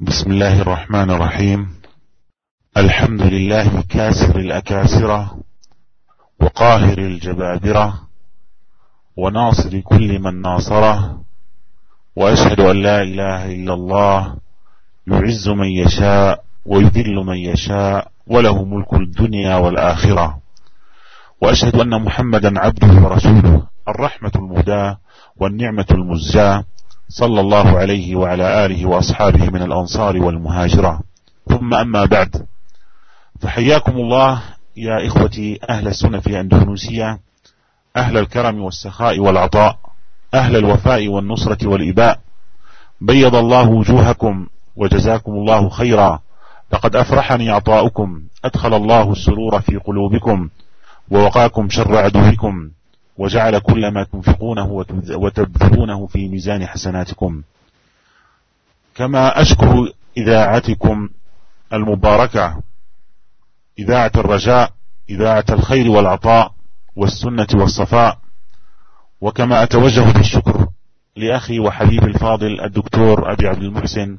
بسم الله الرحمن الرحيم. الحمد لله كاسر الأكاسرة وقاهر الجبابرة وناصر كل من ناصره وأشهد أن لا إله إلا الله يعز من يشاء ويذل من يشاء وله ملك الدنيا والآخرة وأشهد أن محمدا عبده ورسوله الرحمة المهداة والنعمة المزجاة صلى الله عليه وعلى آله وأصحابه من الأنصار والمهاجرة. ثم أما بعد فحياكم الله يا إخوتي أهل السنة في أندونيسيا أهل الكرم والسخاء والعطاء أهل الوفاء والنصرة والإباء. بيض الله وجوهكم وجزاكم الله خيرا. لقد أفرحني عطاؤكم أدخل الله السرور في قلوبكم ووقاكم شر عدوكم. وجعل كل ما تنفقونه وتبذلونه في ميزان حسناتكم. كما أشكر إذاعتكم المباركة إذاعة الرجاء إذاعة الخير والعطاء والسنة والصفاء. وكما أتوجه بالشكر لأخي وحبيبي الفاضل الدكتور أبي عبد المحسن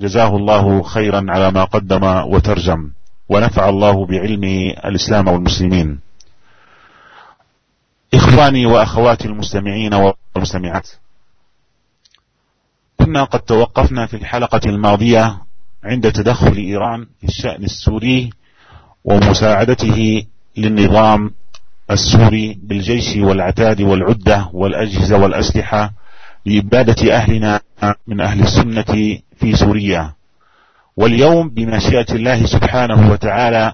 جزاه الله خيرا على ما قدم وترجم ونفع الله بعلمه الإسلام والمسلمين. إخواني وأخواتي المستمعين والمستمعات. كنا قد توقفنا في الحلقة الماضية عند تدخل إيران في الشأن السوري ومساعدته للنظام السوري بالجيش والعتاد والعدة والأجهزة والأسلحة لإبادة أهلنا من أهل السنة في سوريا. واليوم بمشيئة الله سبحانه وتعالى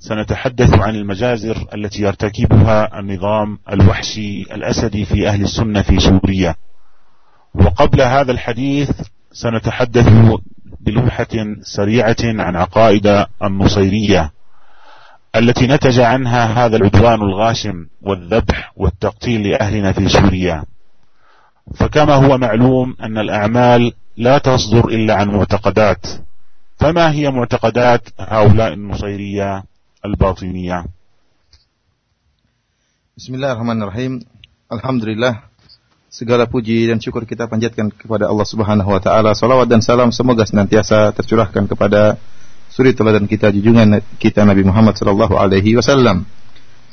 سنتحدث عن المجازر التي يرتكبها النظام الوحشي الأسدي في أهل السنة في سوريا. وقبل هذا الحديث سنتحدث بلوحة سريعة عن عقائد النصيرية التي نتج عنها هذا العدوان الغاشم والذبح والتقتيل لأهلنا في سوريا. فكما هو معلوم أن الأعمال لا تصدر إلا عن معتقدات. فما هي معتقدات هؤلاء النصيرية؟ al-batiniyah. Bismillahirrahmanirrahim. Alhamdulillah segala puji dan syukur kita panjatkan kepada Allah Subhanahu wa taala. Salawat dan salam semoga senantiasa tercurahkan kepada suri teladan kita junjungan kita Nabi Muhammad sallallahu alaihi wasallam.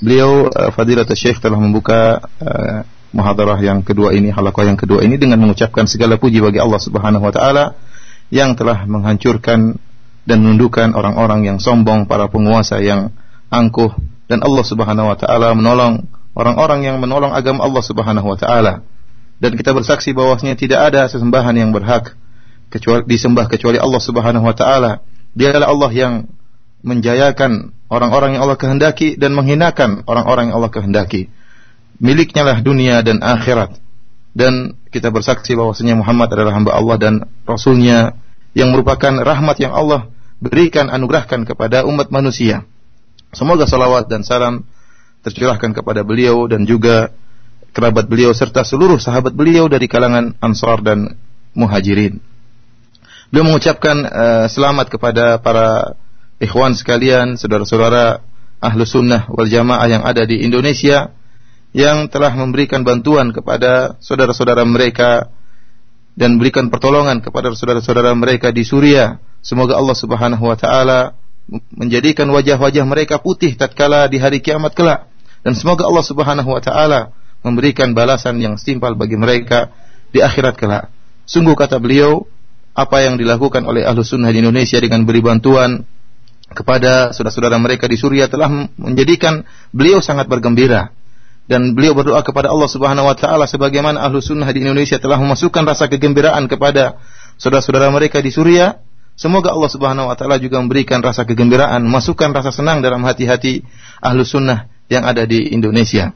Beliau eh, Fadilat Syekh telah membuka uh, muhadarah yang kedua ini, halaqah yang kedua ini dengan mengucapkan segala puji bagi Allah Subhanahu wa taala yang telah menghancurkan dan menundukkan orang-orang yang sombong, para penguasa yang angkuh dan Allah Subhanahu wa taala menolong orang-orang yang menolong agama Allah Subhanahu wa taala. Dan kita bersaksi bahwasanya tidak ada sesembahan yang berhak kecuali disembah kecuali Allah Subhanahu wa taala. Dia adalah Allah yang menjayakan orang-orang yang Allah kehendaki dan menghinakan orang-orang yang Allah kehendaki. Miliknya lah dunia dan akhirat. Dan kita bersaksi bahwasanya Muhammad adalah hamba Allah dan Rasulnya yang merupakan rahmat yang Allah berikan anugerahkan kepada umat manusia. Semoga salawat dan salam tercurahkan kepada beliau dan juga kerabat beliau serta seluruh sahabat beliau dari kalangan Ansar dan Muhajirin. Beliau mengucapkan uh, selamat kepada para ikhwan sekalian, saudara-saudara ahlu sunnah wal jamaah yang ada di Indonesia yang telah memberikan bantuan kepada saudara-saudara mereka dan berikan pertolongan kepada saudara-saudara mereka di Suriah. Semoga Allah Subhanahu wa taala menjadikan wajah-wajah mereka putih tatkala di hari kiamat kelak. Dan semoga Allah Subhanahu wa taala memberikan balasan yang setimpal bagi mereka di akhirat kelak. Sungguh kata beliau, apa yang dilakukan oleh ahlu sunnah di Indonesia dengan beri bantuan kepada saudara-saudara mereka di Suriah telah menjadikan beliau sangat bergembira dan beliau berdoa kepada Allah Subhanahu wa taala sebagaimana ahlu sunnah di Indonesia telah memasukkan rasa kegembiraan kepada saudara-saudara mereka di Suriah Semoga Allah Subhanahu wa taala juga memberikan rasa kegembiraan, masukkan rasa senang dalam hati-hati ahlu sunnah yang ada di Indonesia.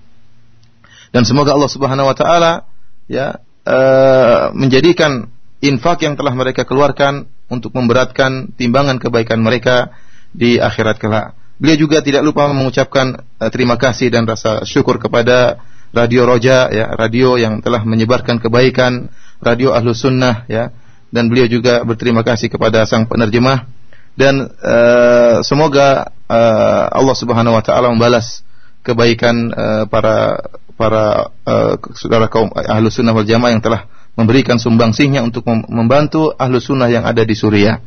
Dan semoga Allah Subhanahu wa taala ya uh, menjadikan infak yang telah mereka keluarkan untuk memberatkan timbangan kebaikan mereka di akhirat kelak. Beliau juga tidak lupa mengucapkan uh, terima kasih dan rasa syukur kepada Radio Roja ya, radio yang telah menyebarkan kebaikan, radio Ahlu Sunnah ya, dan beliau juga berterima kasih kepada sang penerjemah dan uh, semoga uh, Allah Subhanahu wa taala membalas kebaikan uh, para para uh, saudara kaum ahlu sunnah wal jamaah yang telah memberikan sumbangsihnya untuk membantu ahlu sunnah yang ada di Suriah.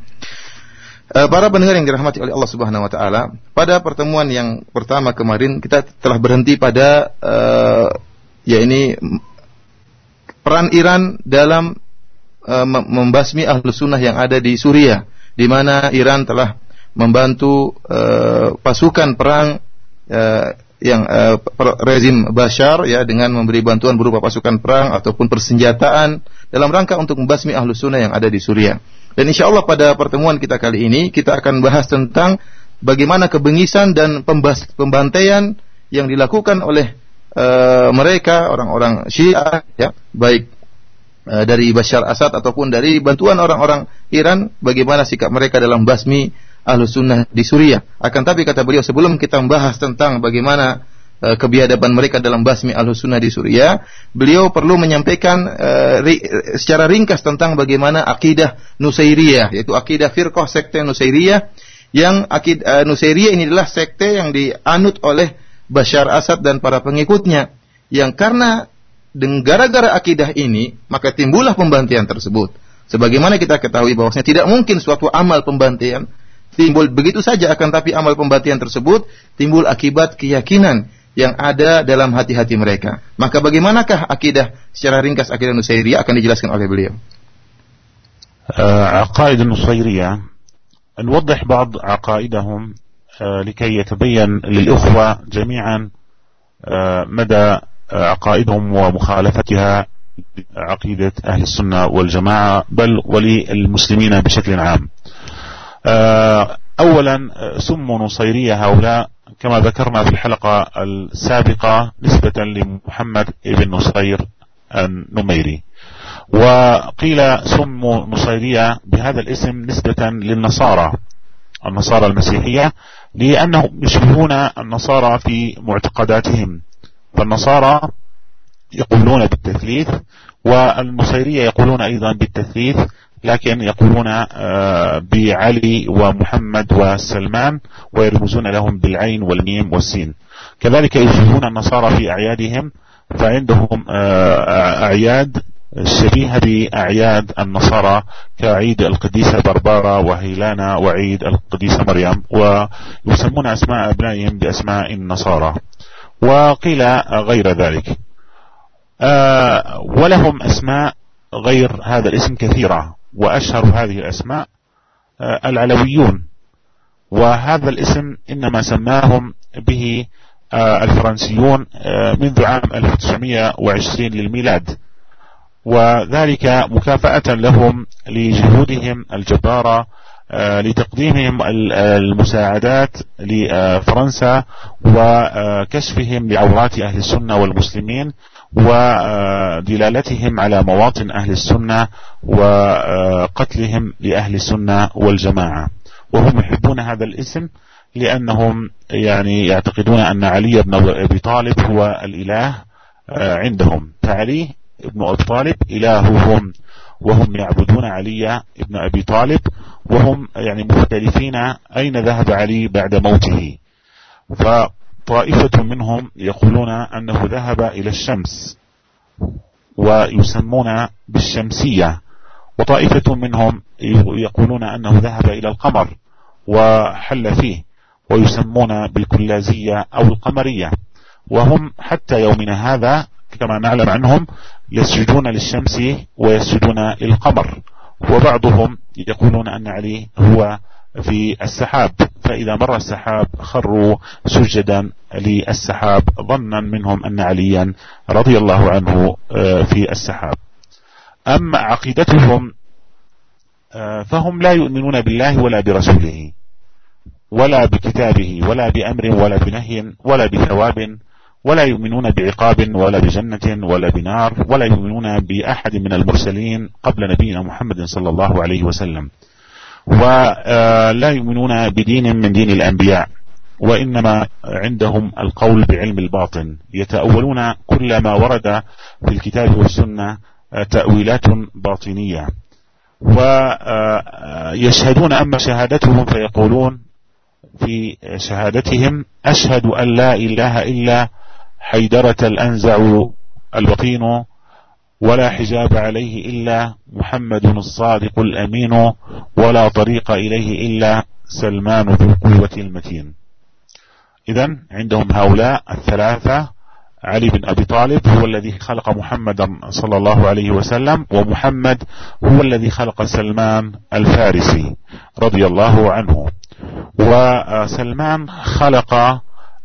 Eh, para pendengar yang dirahmati oleh Allah Subhanahu wa taala, pada pertemuan yang pertama kemarin kita telah berhenti pada uh, ya ini peran Iran dalam uh, membasmi ahlu sunnah yang ada di Suriah, di mana Iran telah membantu uh, pasukan perang uh, yang uh, rezim Bashar ya dengan memberi bantuan berupa pasukan perang ataupun persenjataan dalam rangka untuk membasmi ahlu sunnah yang ada di Suriah. Dan insya Allah pada pertemuan kita kali ini kita akan bahas tentang bagaimana kebengisan dan pembantaian yang dilakukan oleh uh, mereka orang-orang Syiah ya baik uh, dari Bashar Assad ataupun dari bantuan orang-orang Iran bagaimana sikap mereka dalam basmi ahlu sunnah di Suriah. Akan tapi kata beliau sebelum kita membahas tentang bagaimana Eh, kebiadaban mereka dalam basmi al sunnah di Suriah, beliau perlu menyampaikan uh, ri, secara ringkas tentang bagaimana akidah Nusairiyah, yaitu akidah firqah sekte Nusairiyah yang akid uh, Nusairiyah ini adalah sekte yang dianut oleh Bashar Assad dan para pengikutnya yang karena gara-gara akidah ini maka timbullah pembantaian tersebut. Sebagaimana kita ketahui bahwasanya tidak mungkin suatu amal pembantaian timbul begitu saja akan tapi amal pembantaian tersebut timbul akibat keyakinan yang ada dalam hati-hati mereka. Maka bagaimanakah akidah secara ringkas akidah Nusairiyah akan dijelaskan oleh beliau. عقائد النصيرية نوضح بعض عقائدهم لكي يتبين للإخوة جميعا مدى عقائدهم ومخالفتها عقيدة أهل السنة والجماعة بل وللمسلمين بشكل عام أولا سموا نصيرية هؤلاء كما ذكرنا في الحلقة السابقة نسبة لمحمد بن نصير النميري. وقيل سموا نصيرية بهذا الاسم نسبة للنصارى النصارى المسيحية لأنهم يشبهون النصارى في معتقداتهم. فالنصارى يقولون بالتثليث والنصيرية يقولون أيضا بالتثليث لكن يقولون آه، بعلي ومحمد وسلمان ويرمزون لهم بالعين والميم والسين. كذلك يشبهون النصارى في أعيادهم فعندهم آه، أعياد شبيهة بأعياد النصارى كعيد القديسة بربارة وهيلانا وعيد القديسة مريم ويسمون أسماء أبنائهم بأسماء النصارى. وقيل غير ذلك. آه، ولهم أسماء غير هذا الاسم كثيرة. وأشهر هذه الأسماء آه، العلويون. وهذا الاسم إنما سماهم به آه، الفرنسيون آه، منذ عام 1920 للميلاد. وذلك مكافأة لهم لجهودهم الجبارة لتقديمهم المساعدات لفرنسا وكشفهم لعورات أهل السنة والمسلمين. ودلالتهم على مواطن أهل السنة وقتلهم لأهل السنة والجماعة. وهم يحبون هذا الاسم لأنهم يعني يعتقدون أن علي بن أبي طالب هو الإله عندهم. فعلي بن أبي طالب إلههم وهم يعبدون علي بن أبي طالب وهم يعني مختلفين أين ذهب علي بعد موته. طائفة منهم يقولون أنه ذهب إلى الشمس ويسمون بالشمسية وطائفة منهم يقولون أنه ذهب إلى القمر وحل فيه ويسمون بالكلازية أو القمرية. وهم حتى يومنا هذا كما نعلم عنهم يسجدون للشمس ويسجدون للقمر وبعضهم يقولون أن علي هو في السحاب. فإذا مر السحاب خروا سجدا للسحاب ظنا منهم أن عليا رضي الله عنه آه، في السحاب. أما عقيدتهم آه، فهم لا يؤمنون بالله ولا برسوله ولا بكتابه ولا بأمر ولا بنهي ولا بثواب ولا يؤمنون بعقاب ولا بجنة ولا بنار ولا يؤمنون بأحد من المرسلين قبل نبينا محمد صلى الله عليه وسلم. ولا يؤمنون بدين من دين الأنبياء وإنما عندهم القول بعلم الباطن. يتأولون كل ما ورد في الكتاب والسنة تأويلات باطنية. ويشهدون أما شهادتهم فيقولون في شهادتهم أشهد أن لا إله إلا حيدرة الأنزع الوطين. ولا حجاب عليه إلا محمد الصادق الأمين ولا طريق إليه إلا سلمان ذو القوة المتين. إذا عندهم هؤلاء الثلاثة علي بن أبي طالب هو الذي خلق محمدا صلى الله عليه وسلم ومحمد هو الذي خلق سلمان الفارسي رضي الله عنه. وسلمان خلق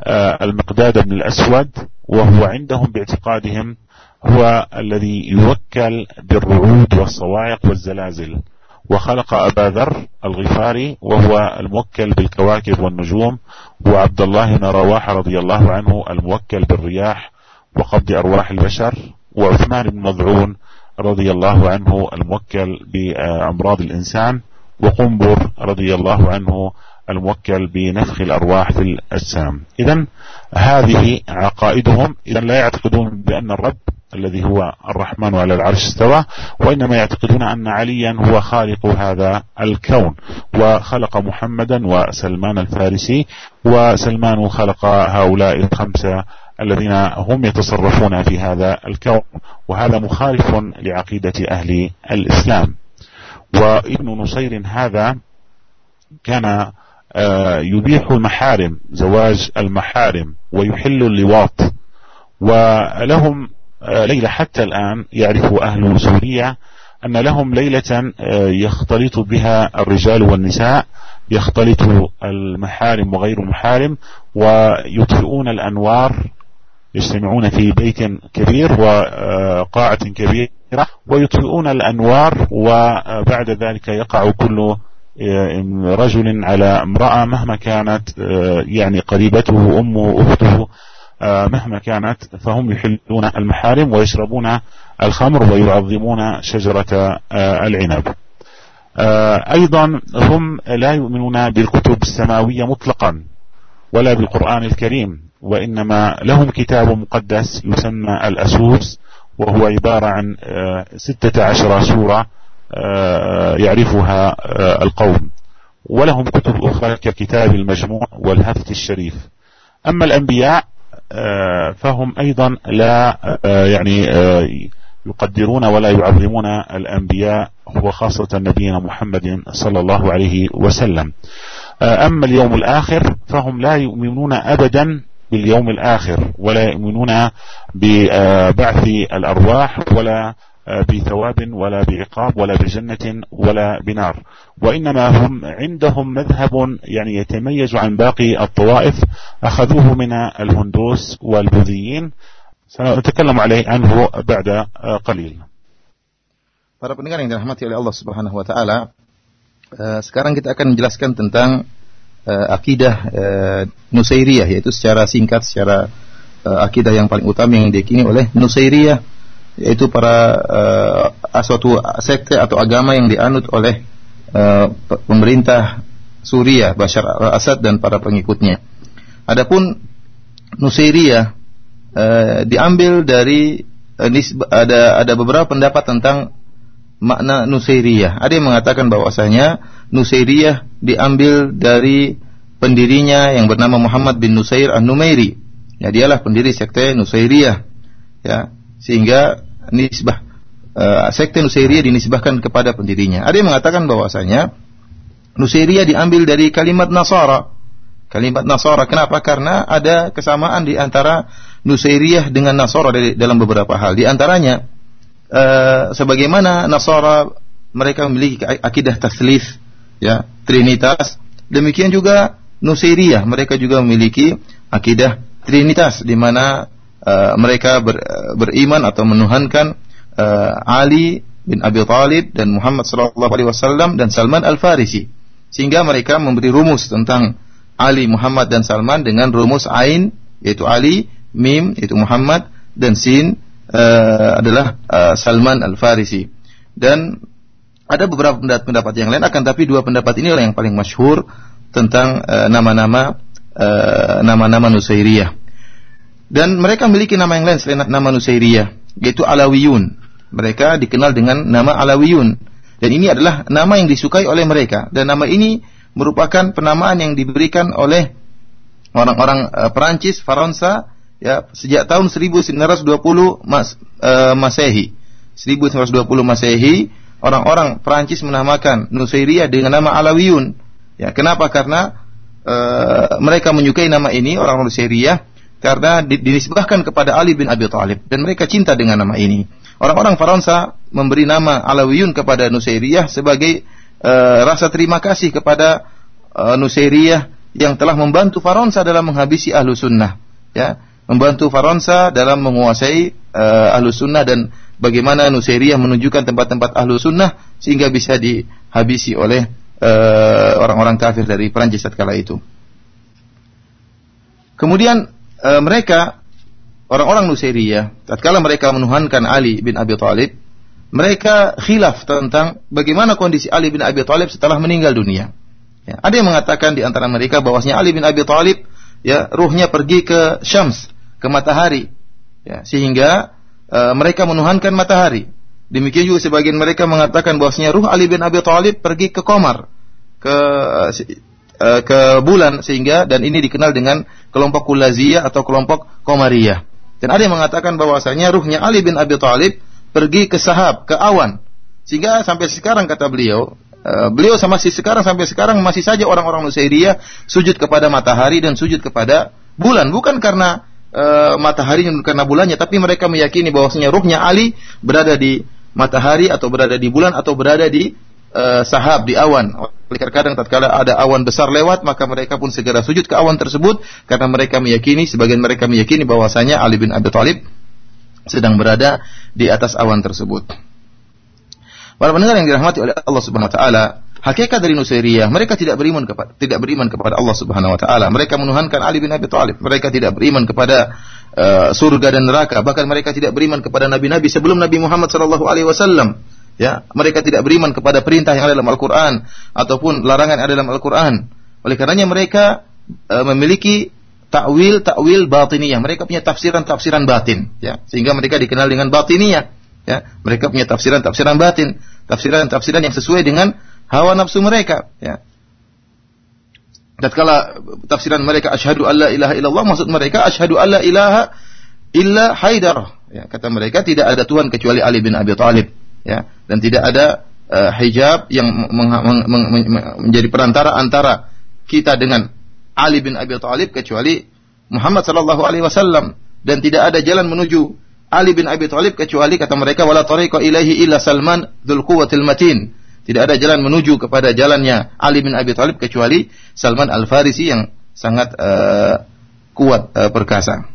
آه، المقداد بن الأسود وهو عندهم باعتقادهم هو الذي يوكل بالرعود والصواعق والزلازل. وخلق أبا ذر الغفاري وهو الموكل بالكواكب والنجوم. وعبد الله بن رواحة رضي الله عنه الموكل بالرياح وقبض أرواح البشر. وعثمان بن مضعون رضي الله عنه الموكل بأمراض الإنسان. وقنبر رضي الله عنه الموكل بنفخ الأرواح في الأجسام. إذا هذه عقائدهم. إذا لا يعتقدون بأن الرب الذي هو الرحمن على العرش استوى وإنما يعتقدون أن عليا هو خالق هذا الكون. وخلق محمدا وسلمان الفارسي وسلمان خلق هؤلاء الخمسة الذين هم يتصرفون في هذا الكون. وهذا مخالف لعقيدة أهل الإسلام. وابن نصير هذا كان آه، يبيح المحارم زواج المحارم ويحل اللواط. ولهم ليلة حتى الآن يعرف أهل سوريا أن لهم ليلة آه، يختلط بها الرجال والنساء يختلط المحارم وغير المحارم ويطفئون الأنوار يجتمعون في بيت كبير وقاعة كبيرة ويطفئون الأنوار وبعد ذلك يقع كل رجل على امرأة مهما كانت يعني قريبته أمه أخته. مهما كانت فهم يحلون المحارم ويشربون الخمر ويعظمون شجرة العنب. أيضا هم لا يؤمنون بالكتب السماوية مطلقا ولا بالقرآن الكريم وإنما لهم كتاب مقدس يسمى الأسوس وهو عبارة عن ستة عشر سورة يعرفها القوم. ولهم كتب أخرى ككتاب المجموع والهفت الشريف. أما الأنبياء فهم أيضا لا يعني يقدرون ولا يعظمون الأنبياء وخاصة نبينا محمد صلى الله عليه وسلم. أما اليوم الآخر فهم لا يؤمنون أبدا باليوم الآخر ولا يؤمنون ببعث الأرواح ولا بثواب ولا بعقاب ولا بجنة ولا بنار وإنما هم عندهم مذهب يعني يتميز عن باقي الطوائف أخذوه من الهندوس والبوذيين سنتكلم عليه عنه بعد قليل Para pendengar yang dirahmati oleh Allah Subhanahu wa taala, sekarang kita akan menjelaskan tentang uh, akidah uh, Nusairiyah yaitu secara singkat secara uh, akidah yang paling utama yang diyakini oleh Nusairiyah yaitu para uh, suatu sekte atau agama yang dianut oleh uh, pemerintah Suriah Bashar al-Assad dan para pengikutnya. Adapun Nusairiyah uh, diambil dari uh, ada ada beberapa pendapat tentang makna Nusairiyah. Ada yang mengatakan bahwasanya Nusairiyah diambil dari pendirinya yang bernama Muhammad bin Nusair An-Numairi. Ya, dialah pendiri sekte Nusairiyah. Ya, sehingga nisbah uh, sekte Nusairiyah dinisbahkan kepada pendirinya. Ada yang mengatakan bahwasanya Nusairiyah diambil dari kalimat Nasara. Kalimat Nasara kenapa? Karena ada kesamaan di antara Nusairiyah dengan Nasara dalam beberapa hal. Di antaranya uh, sebagaimana Nasara mereka memiliki akidah taslis ya, trinitas. Demikian juga Nusairiyah mereka juga memiliki akidah trinitas di mana uh, mereka ber, beriman atau menuhankan uh, Ali bin Abi Thalib dan Muhammad sallallahu alaihi wasallam dan Salman Al-Farisi. Sehingga mereka memberi rumus tentang Ali, Muhammad dan Salman dengan rumus ain yaitu Ali, mim yaitu Muhammad dan sin uh, adalah uh, Salman Al-Farisi. Dan ada beberapa pendapat yang lain akan tapi dua pendapat ini yang paling masyhur tentang nama-nama uh, nama-nama Nusairiyah. Dan mereka memiliki nama yang lain selain nama Nusairiyah, yaitu Alawiyun. Mereka dikenal dengan nama Alawiyun. Dan ini adalah nama yang disukai oleh mereka. Dan nama ini merupakan penamaan yang diberikan oleh orang-orang uh, Perancis, Faransa, ya sejak tahun 1920 Mas, uh, Masehi. 1920 Masehi, orang-orang Prancis menamakan Nusairiyah dengan nama Alawiyun. Ya, kenapa? Karena e, mereka menyukai nama ini orang Nusairiyah karena dinisbahkan kepada Ali bin Abi Thalib dan mereka cinta dengan nama ini. Orang-orang Faransa memberi nama Alawiyun kepada Nusairiyah sebagai e, rasa terima kasih kepada e, Nusairiyah yang telah membantu Faransa dalam menghabisi ahlu sunnah. Ya, membantu Faransa dalam menguasai uh, ahlu sunnah dan bagaimana Nusairiyah menunjukkan tempat-tempat ahlu sunnah sehingga bisa dihabisi oleh orang-orang uh, kafir dari Perancis kala itu. Kemudian uh, mereka orang-orang Nusairiyah tatkala mereka menuhankan Ali bin Abi Thalib, mereka khilaf tentang bagaimana kondisi Ali bin Abi Thalib setelah meninggal dunia. Ya, ada yang mengatakan di antara mereka bahwasanya Ali bin Abi Thalib ya ruhnya pergi ke Syams, ke matahari. Ya, sehingga uh, mereka menuhankan matahari. Demikian juga sebagian mereka mengatakan bahwasanya ruh Ali bin Abi Thalib pergi ke Komar, ke uh, ke bulan sehingga dan ini dikenal dengan kelompok Kulaziyah atau kelompok Komariyah. Dan ada yang mengatakan bahwasanya ruhnya Ali bin Abi Thalib pergi ke Sahab, ke awan. Sehingga sampai sekarang kata beliau, uh, beliau sama si sekarang sampai sekarang masih saja orang-orang Nusairiyah sujud kepada matahari dan sujud kepada bulan, bukan karena uh, matahari karena bulannya, tapi mereka meyakini bahwasanya ruhnya Ali berada di matahari atau berada di bulan atau berada di uh, sahab di awan. Kadang-kadang tatkala ada awan besar lewat maka mereka pun segera sujud ke awan tersebut karena mereka meyakini sebagian mereka meyakini bahwasanya Ali bin Abi Thalib sedang berada di atas awan tersebut. Para pendengar yang dirahmati oleh Allah Subhanahu wa taala, hakikat dari Nusairiyah, mereka tidak beriman kepada tidak beriman kepada Allah Subhanahu wa taala. Mereka menuhankan Ali bin Abi Thalib. Mereka tidak beriman kepada uh, surga dan neraka, bahkan mereka tidak beriman kepada nabi-nabi sebelum Nabi Muhammad sallallahu alaihi wasallam. Ya, mereka tidak beriman kepada perintah yang ada dalam Al-Qur'an ataupun larangan yang ada dalam Al-Qur'an. Oleh karenanya mereka uh, memiliki takwil takwil batiniyah. Mereka punya tafsiran tafsiran batin, ya. Sehingga mereka dikenal dengan batiniyah. Ya, mereka punya tafsiran-tafsiran batin, tafsiran-tafsiran yang sesuai dengan hawa nafsu mereka, ya. Tatkala tafsiran mereka asyhadu alla ilaha illallah maksud mereka asyhadu alla ilaha illa Haidar. Ya, kata mereka tidak ada Tuhan kecuali Ali bin Abi Thalib, ya. Dan tidak ada uh, hijab yang meng, meng, meng, menjadi perantara antara kita dengan Ali bin Abi Thalib kecuali Muhammad sallallahu alaihi wasallam dan tidak ada jalan menuju Ali bin Abi Thalib kecuali kata mereka wala tariqa ilaihi illa Salman dzul quwwatil matin. Tidak ada jalan menuju kepada jalannya Ali bin Abi Thalib kecuali Salman Al-Farisi yang sangat uh, kuat uh, perkasa.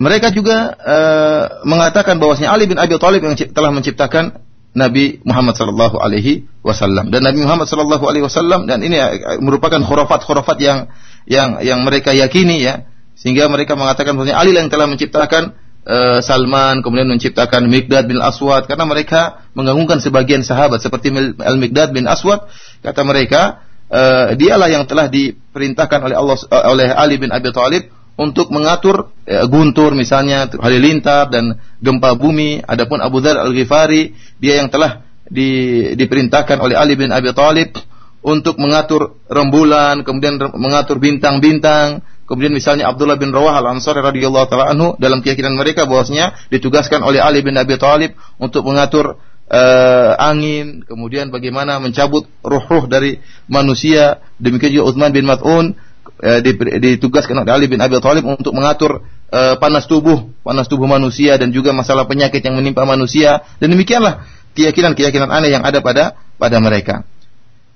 Mereka juga uh, mengatakan bahwasanya Ali bin Abi Thalib yang telah menciptakan Nabi Muhammad sallallahu alaihi wasallam. Dan Nabi Muhammad sallallahu alaihi wasallam dan ini merupakan khurafat-khurafat yang yang yang mereka yakini ya. Sehingga mereka mengatakan bahwa Ali yang telah menciptakan uh, Salman kemudian menciptakan Mikdad bin Aswad. Karena mereka mengagungkan sebagian sahabat seperti Al Mikdad bin Aswad kata mereka uh, dialah yang telah diperintahkan oleh Allah oleh Ali bin Abi Thalib untuk mengatur uh, guntur misalnya halilintar dan gempa bumi. Adapun Abu Dzar Al Ghifari dia yang telah di, diperintahkan oleh Ali bin Abi Thalib untuk mengatur rembulan, kemudian mengatur bintang-bintang, kemudian misalnya Abdullah bin Rawah al-Ansari radhiyallahu taala anhu dalam keyakinan mereka bahwasanya ditugaskan oleh Ali bin Abi Thalib untuk mengatur uh, angin, kemudian bagaimana mencabut ruh-ruh dari manusia, demikian juga Utsman bin Mat'un uh, ditugaskan oleh Ali bin Abi Thalib untuk mengatur uh, panas tubuh, panas tubuh manusia dan juga masalah penyakit yang menimpa manusia dan demikianlah keyakinan-keyakinan aneh yang ada pada pada mereka.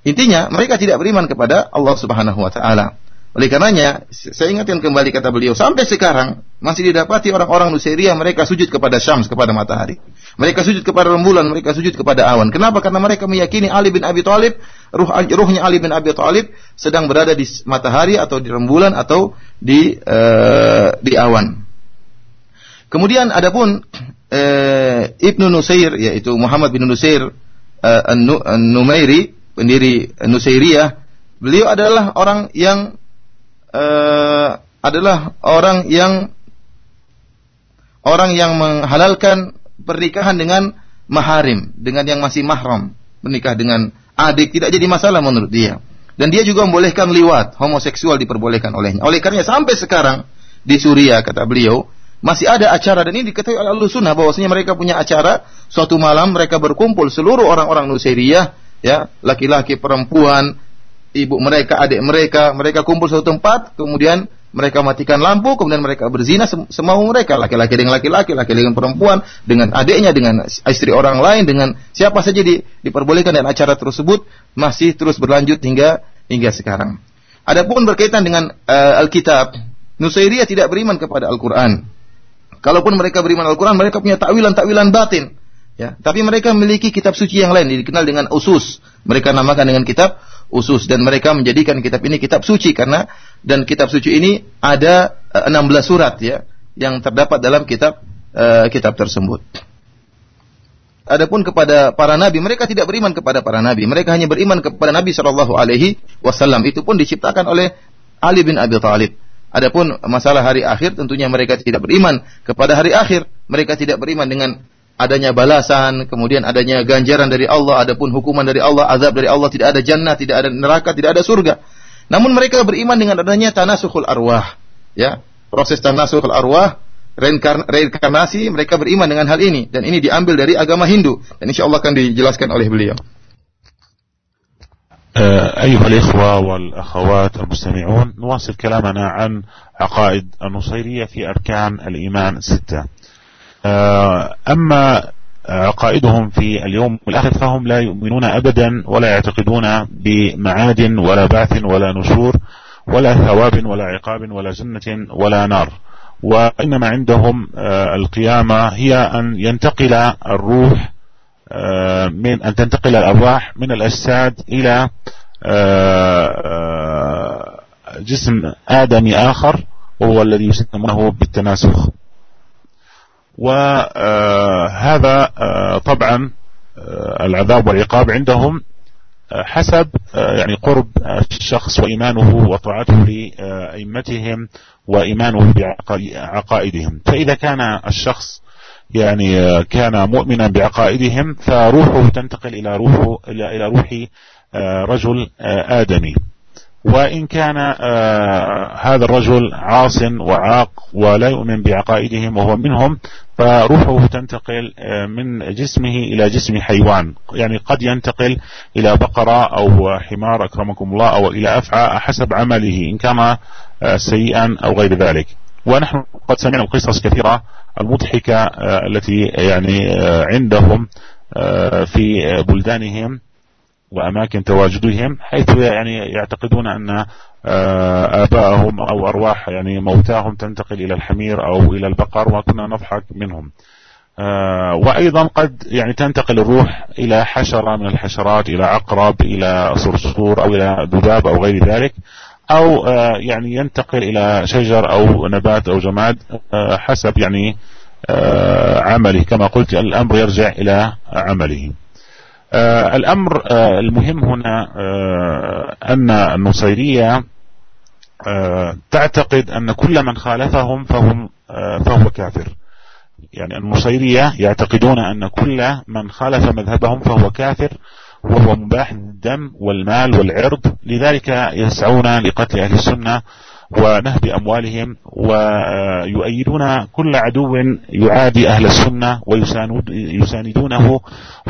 Intinya mereka tidak beriman kepada Allah Subhanahu wa taala. Oleh karenanya, saya ingatkan kembali kata beliau, sampai sekarang masih didapati orang-orang Nusairia mereka sujud kepada Syams, kepada matahari. Mereka sujud kepada rembulan, mereka sujud kepada awan. Kenapa? Karena mereka meyakini Ali bin Abi Thalib, ruh ruhnya Ali bin Abi Thalib sedang berada di matahari atau di rembulan atau di uh, di awan. Kemudian adapun uh, Ibnu Nusair yaitu Muhammad bin Nusair uh, An-Numairi pendiri Nusairiyah, beliau adalah orang yang uh, adalah orang yang orang yang menghalalkan pernikahan dengan maharim, dengan yang masih mahram, menikah dengan adik tidak jadi masalah menurut dia. Dan dia juga membolehkan liwat, homoseksual diperbolehkan olehnya. Oleh karena sampai sekarang di Suriah kata beliau, masih ada acara dan ini diketahui oleh Ahlus Sunnah bahwasanya mereka punya acara suatu malam mereka berkumpul seluruh orang-orang Nusairiyah ya, laki-laki, perempuan, ibu mereka, adik mereka, mereka kumpul suatu tempat, kemudian mereka matikan lampu, kemudian mereka berzina semau mereka, laki-laki dengan laki-laki, laki dengan perempuan, dengan adiknya, dengan istri orang lain, dengan siapa saja di, diperbolehkan dan acara tersebut masih terus berlanjut hingga hingga sekarang. Adapun berkaitan dengan uh, Alkitab, Nusairiyah tidak beriman kepada Al-Quran. Kalaupun mereka beriman Al-Quran, mereka punya takwilan-takwilan batin. Ya, tapi mereka memiliki kitab suci yang lain dikenal dengan usus. Mereka namakan dengan kitab usus dan mereka menjadikan kitab ini kitab suci karena dan kitab suci ini ada 16 eh, surat ya yang terdapat dalam kitab uh, kitab tersebut. Adapun kepada para nabi, mereka tidak beriman kepada para nabi. Mereka hanya beriman kepada Nabi Shallallahu Alaihi Wasallam. Itu pun diciptakan oleh Ali bin Abi Thalib. Adapun masalah hari akhir tentunya mereka tidak beriman kepada hari akhir. Mereka tidak beriman dengan adanya balasan, kemudian adanya ganjaran dari Allah, adapun hukuman dari Allah, azab dari Allah, tidak ada jannah, tidak ada neraka, tidak ada surga. Namun mereka beriman dengan adanya tanasukhul arwah. Ya, proses tanasukhul arwah, reinkarnasi, mereka beriman dengan hal ini dan ini diambil dari agama Hindu dan insya Allah akan dijelaskan oleh beliau. أيها الإخوة والأخوات المستمعون نواصل كلامنا عن عقائد النصيرية في أركان الإيمان الستة أما عقائدهم في اليوم الآخر فهم لا يؤمنون أبدا ولا يعتقدون بمعاد ولا بعث ولا نشور ولا ثواب ولا عقاب ولا جنة ولا نار. وإنما عندهم القيامة هي أن ينتقل الروح آه، من أن تنتقل الأرواح من الأجساد إلى آه، آه، جسم آدمي آخر وهو الذي يسمونه بالتناسخ. وهذا طبعا العذاب والعقاب عندهم حسب يعني قرب الشخص وإيمانه وطاعته لأئمتهم وإيمانه بعقائدهم. فإذا كان الشخص يعني آه، كان مؤمنا بعقائدهم فروحه تنتقل إلى روحه إلى روح آه، رجل آه، آدمي. وإن كان هذا الرجل عاص وعاق ولا يؤمن بعقائدهم وهو منهم فروحه تنتقل من جسمه إلى جسم حيوان. يعني قد ينتقل إلى بقرة أو حمار أكرمكم الله أو إلى أفعى حسب عمله إن كان سيئا أو غير ذلك. ونحن قد سمعنا قصص كثيرة المضحكة آه، التي يعني آه، عندهم آه، في بلدانهم وأماكن تواجدهم حيث يعني يعتقدون أن آباءهم أو أرواح يعني موتاهم تنتقل إلى الحمير أو إلى البقر وكنا نضحك منهم. وأيضا قد يعني تنتقل الروح إلى حشرة من الحشرات إلى عقرب إلى صرصور أو إلى ذباب أو غير ذلك أو آه، يعني ينتقل إلى شجر أو نبات أو جماد آه، حسب يعني آه، عمله. كما قلت الأمر يرجع إلى عمله. الأمر المهم هنا أن النصيرية تعتقد أن كل من خالفهم فهم فهو كافر. يعني النصيرية يعتقدون أن كل من خالف مذهبهم فهو كافر وهو مباح الدم والمال والعرض. لذلك يسعون لقتل أهل السنة ونهب أموالهم ويؤيدون كل عدو يعادي أهل السنة ويساندونه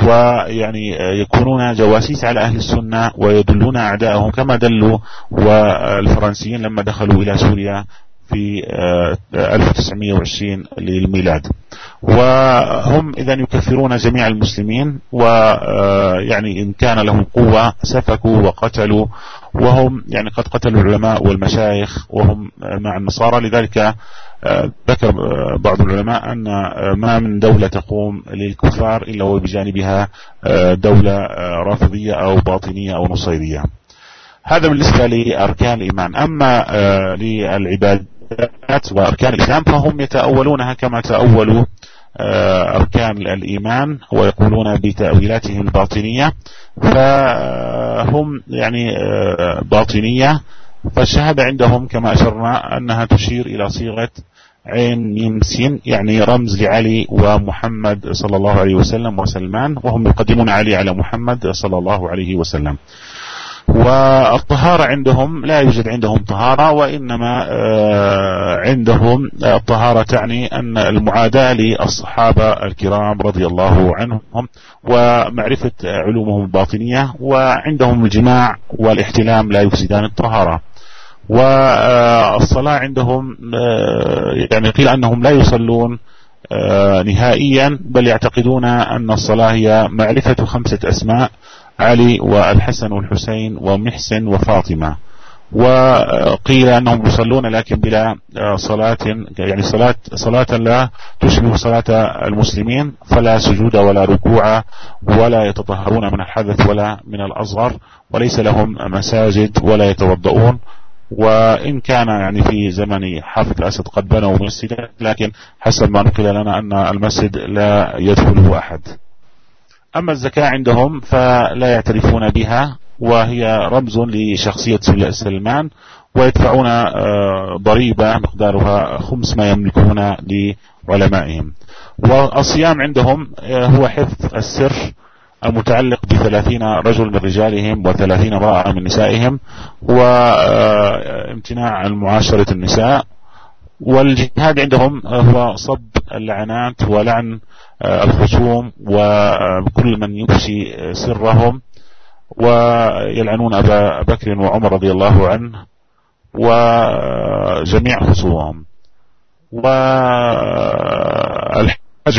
ويعني يكونون جواسيس على أهل السنة ويدلون أعدائهم كما دلوا والفرنسيين لما دخلوا إلى سوريا في 1920 للميلاد. وهم إذا يكفرون جميع المسلمين ويعني إن كان لهم قوة سفكوا وقتلوا وهم يعني قد قتلوا العلماء والمشايخ وهم مع النصارى. لذلك ذكر بعض العلماء أن ما من دولة تقوم للكفار إلا وبجانبها دولة رافضية أو باطنية أو نصيرية. هذا بالنسبة لأركان الإيمان. أما للعباد وأركان الإسلام فهم يتأولونها كما تأولوا آه، أركان الإيمان ويقولون بتأويلاتهم الباطنية فهم يعني آه، باطنية فالشهادة عندهم كما أشرنا أنها تشير إلى صيغة عين ميم سين يعني رمز لعلي ومحمد صلى الله عليه وسلم وسلمان وهم يقدمون علي على محمد صلى الله عليه وسلم. والطهارة عندهم لا يوجد عندهم طهارة وإنما آه، عندهم الطهارة تعني أن المعاداة للصحابة الكرام رضي الله عنهم ومعرفة علومهم الباطنية وعندهم الجماع والاحتلام لا يفسدان الطهارة. والصلاة عندهم آه، يعني قيل أنهم لا يصلون آه، نهائيا بل يعتقدون أن الصلاة هي معرفة خمسة أسماء. علي والحسن والحسين ومحسن وفاطمة. وقيل أنهم يصلون لكن بلا آه، صلاة يعني صلاة صلاة لا تشبه صلاة المسلمين فلا سجود ولا ركوع ولا يتطهرون من الحدث ولا من الأصغر وليس لهم مساجد ولا يتوضؤون. وإن كان يعني في زمن حافظ الأسد قد بنوا مسجدا لكن حسب ما نقل لنا أن المسجد لا يدخله أحد. أما الزكاة عندهم فلا يعترفون بها وهي رمز لشخصية سلمان ويدفعون آه، ضريبة مقدارها خمس ما يملكون لعلمائهم. والصيام عندهم آه، هو حفظ السر المتعلق بثلاثين رجل من رجالهم وثلاثين امرأة من نسائهم وامتناع عن معاشرة النساء والجهاد عندهم هو صب اللعنات ولعن الخصوم وكل من يفشي سرهم ويلعنون أبا بكر وعمر رضي الله عنه وجميع خصومهم. والحج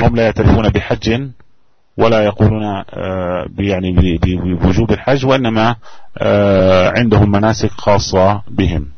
هم لا يعترفون بحج ولا يقولون آه، يعني بوجوب الحج وإنما آه، عندهم مناسك خاصة بهم.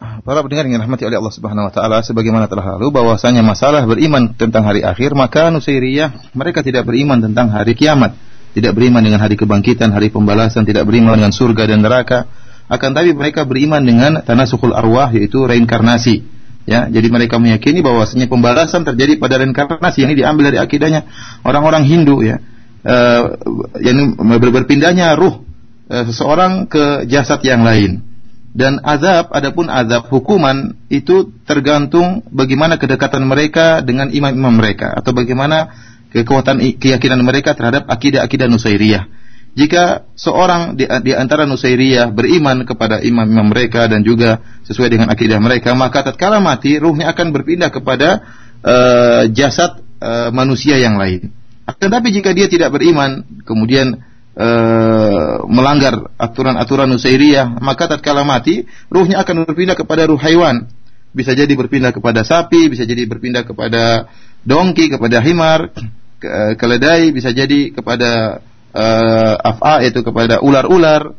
Para pendengar yang dirahmati oleh Allah Subhanahu wa taala sebagaimana telah lalu bahwasanya masalah beriman tentang hari akhir maka Nusairiyah mereka tidak beriman tentang hari kiamat, tidak beriman dengan hari kebangkitan, hari pembalasan, tidak beriman dengan surga dan neraka. Akan tapi mereka beriman dengan tanasukul arwah yaitu reinkarnasi. Ya, jadi mereka meyakini bahwasanya pembalasan terjadi pada reinkarnasi ini diambil dari akidahnya orang-orang Hindu ya. Uh, yang berpindahnya ruh uh, seseorang ke jasad yang lain. Dan azab, adapun azab hukuman itu tergantung bagaimana kedekatan mereka dengan imam-imam mereka atau bagaimana kekuatan keyakinan mereka terhadap akidah-akidah Nusairiyah. Jika seorang di, di antara Nusairiyah beriman kepada imam-imam mereka dan juga sesuai dengan akidah mereka, maka tatkala mati ruhnya akan berpindah kepada uh, jasad uh, manusia yang lain. Tetapi jika dia tidak beriman, kemudian Eh, melanggar aturan-aturan Nusairiyah, maka tatkala mati, ruhnya akan berpindah kepada ruh haiwan. Bisa jadi berpindah kepada sapi, bisa jadi berpindah kepada dongki, kepada himar, ke keledai, bisa jadi kepada uh, af'a yaitu kepada ular-ular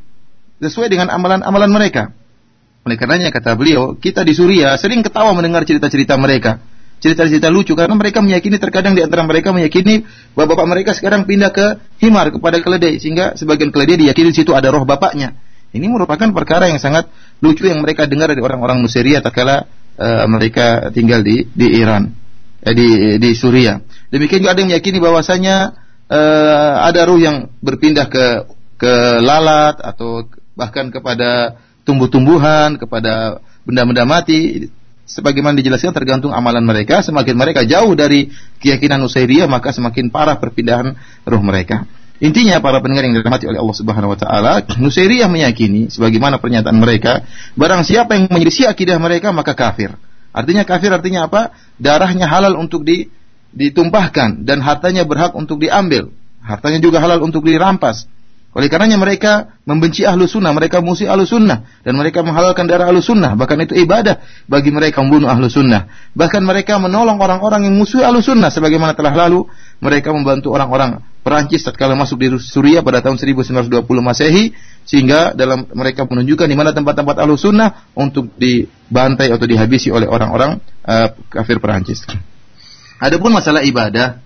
sesuai dengan amalan-amalan mereka. Oleh karenanya kata beliau, kita di Suriah sering ketawa mendengar cerita-cerita mereka cerita-cerita lucu karena mereka meyakini terkadang di antara mereka meyakini bahwa bapak mereka sekarang pindah ke himar kepada keledai sehingga sebagian keledai diyakini di situ ada roh bapaknya. Ini merupakan perkara yang sangat lucu yang mereka dengar dari orang-orang Nusairiyah tatkala uh, mereka tinggal di di Iran, eh, di di Suriah. Demikian juga ada yang meyakini bahwasanya uh, ada ruh yang berpindah ke ke lalat atau bahkan kepada tumbuh-tumbuhan, kepada benda-benda mati sebagaimana dijelaskan tergantung amalan mereka. Semakin mereka jauh dari keyakinan Nusairiyah, maka semakin parah perpindahan ruh mereka. Intinya para pendengar yang dirahmati oleh Allah Subhanahu wa taala, Nusairiyah meyakini sebagaimana pernyataan mereka, barang siapa yang menyelisih akidah mereka maka kafir. Artinya kafir artinya apa? Darahnya halal untuk di, ditumpahkan dan hartanya berhak untuk diambil. Hartanya juga halal untuk dirampas. Oleh karenanya mereka membenci ahlu sunnah, mereka musuh ahlu sunnah, dan mereka menghalalkan darah ahlu sunnah. Bahkan itu ibadah bagi mereka membunuh ahlu sunnah. Bahkan mereka menolong orang-orang yang musuh ahlu sunnah. Sebagaimana telah lalu, mereka membantu orang-orang Perancis tatkala masuk di Suriah pada tahun 1920 Masehi, sehingga dalam mereka menunjukkan di mana tempat-tempat ahlu sunnah untuk dibantai atau dihabisi oleh orang-orang uh, kafir Perancis. Adapun masalah ibadah,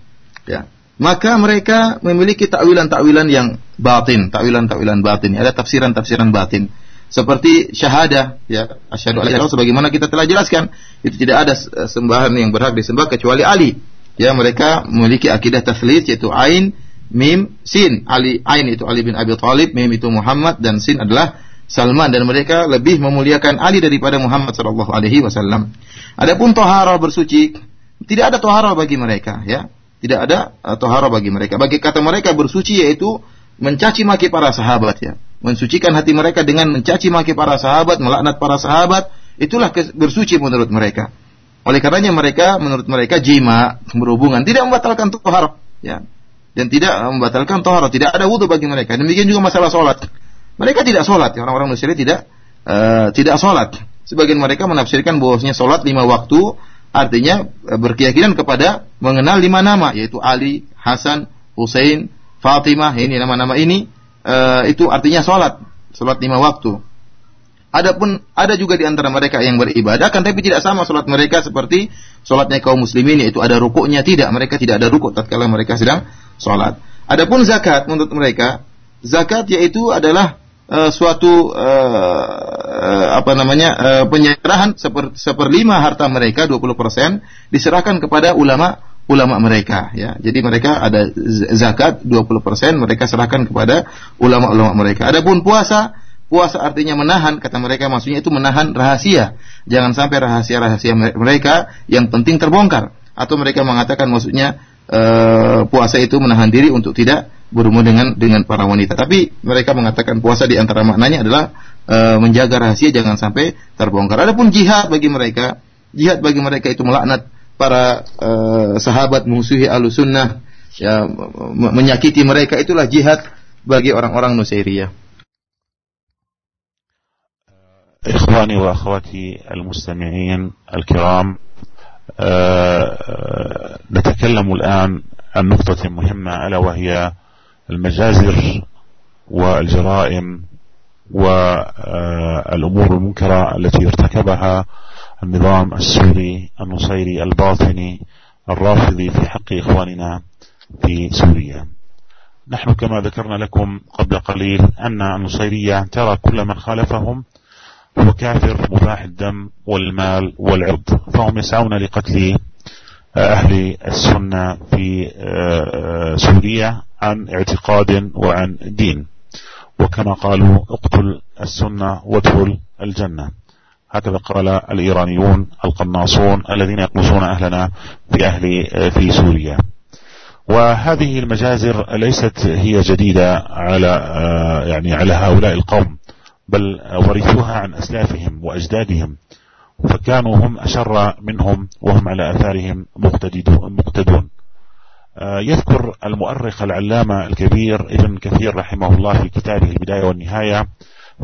ya, maka mereka memiliki takwilan-takwilan yang batin, takwilan-takwilan batin. Ada tafsiran-tafsiran batin. Seperti syahadah, ya, asyhadu alla sebagaimana kita telah jelaskan, itu tidak ada sembahan yang berhak disembah kecuali Ali. Ya, mereka memiliki akidah taslis yaitu ain, mim, sin. Ali ain itu Ali bin Abi Thalib, mim itu Muhammad dan sin adalah Salman dan mereka lebih memuliakan Ali daripada Muhammad sallallahu alaihi wasallam. Adapun tohara bersuci, tidak ada tohara bagi mereka, ya Tidak ada uh, tohara bagi mereka. Bagi kata mereka bersuci yaitu mencaci maki para sahabat ya. Mensucikan hati mereka dengan mencaci maki para sahabat, melaknat para sahabat, itulah bersuci menurut mereka. Oleh karenanya mereka menurut mereka jima berhubungan tidak membatalkan tohara ya. Dan tidak membatalkan tohara, tidak ada wudhu bagi mereka. Demikian juga masalah sholat. Mereka tidak sholat, ya. orang-orang Mesir tidak uh, tidak sholat. Sebagian mereka menafsirkan bahwasanya sholat lima waktu artinya uh, berkeyakinan kepada mengenal lima nama yaitu Ali, Hasan, Hussein, Fatimah ini nama-nama ini uh, itu artinya sholat sholat lima waktu. Adapun ada juga di antara mereka yang beribadah kan tapi tidak sama sholat mereka seperti sholatnya kaum muslimin yaitu ada rukuknya tidak mereka tidak ada rukuk tatkala mereka sedang sholat. Adapun zakat menurut mereka zakat yaitu adalah uh, suatu uh, apa namanya uh, penyerahan seper, seperlima harta mereka 20% diserahkan kepada ulama ulama mereka ya. Jadi mereka ada zakat 20% mereka serahkan kepada ulama-ulama mereka. Adapun puasa, puasa artinya menahan kata mereka maksudnya itu menahan rahasia. Jangan sampai rahasia-rahasia mereka yang penting terbongkar atau mereka mengatakan maksudnya uh, puasa itu menahan diri untuk tidak berumur dengan dengan para wanita. Tapi mereka mengatakan puasa di antara maknanya adalah uh, menjaga rahasia jangan sampai terbongkar. Adapun jihad bagi mereka, jihad bagi mereka itu melaknat para uh, sahabat musuhi sunnah ya menyakiti mereka itulah jihad bagi orang-orang Nusairiyah. إخواني وأخواتي المستمعين الكرام نتكلم الآن عن نقطة مهمة ألا وهي المجازر والجرائم والأمور المنكرة التي ارتكبها النظام السوري النصيري الباطني الرافضي في حق إخواننا في سوريا. نحن كما ذكرنا لكم قبل قليل أن النصيرية ترى كل من خالفهم هو كافر مباح الدم والمال والعرض. فهم يسعون لقتل أهل السنة في سوريا عن اعتقاد وعن دين. وكما قالوا اقتل السنة وادخل الجنة. هكذا قال الإيرانيون القناصون الذين يقنصون أهلنا في أهل في سوريا. وهذه المجازر ليست هي جديدة على يعني على هؤلاء القوم. بل ورثوها عن أسلافهم وأجدادهم فكانوا هم أشر منهم وهم على أثارهم مقتدون. يذكر المؤرخ العلامة الكبير ابن كثير رحمه الله في كتابه البداية والنهاية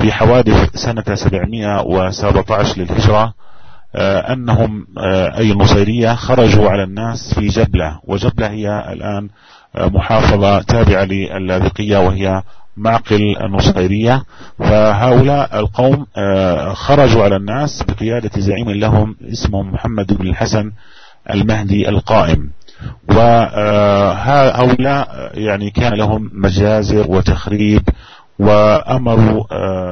في حوادث سنة 717 للهجرة أنهم أي النصيرية خرجوا على الناس في جبلة وجبلة هي الآن محافظة تابعة للاذقية وهي معقل النصيرية فهؤلاء القوم خرجوا على الناس بقيادة زعيم لهم اسمه محمد بن الحسن المهدي القائم. وهؤلاء يعني كان لهم مجازر وتخريب وأمروا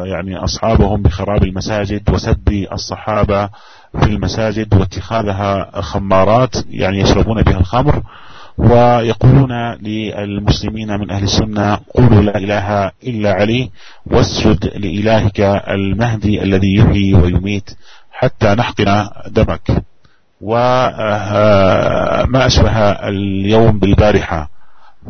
يعني أصحابهم بخراب المساجد وسب الصحابة في المساجد واتخاذها خمارات يعني يشربون بها الخمر. ويقولون للمسلمين من أهل السنة قولوا لا إله إلا علي واسجد لإلهك المهدي الذي يحيي ويميت حتى نحقن دمك. وما أشبه اليوم بالبارحة.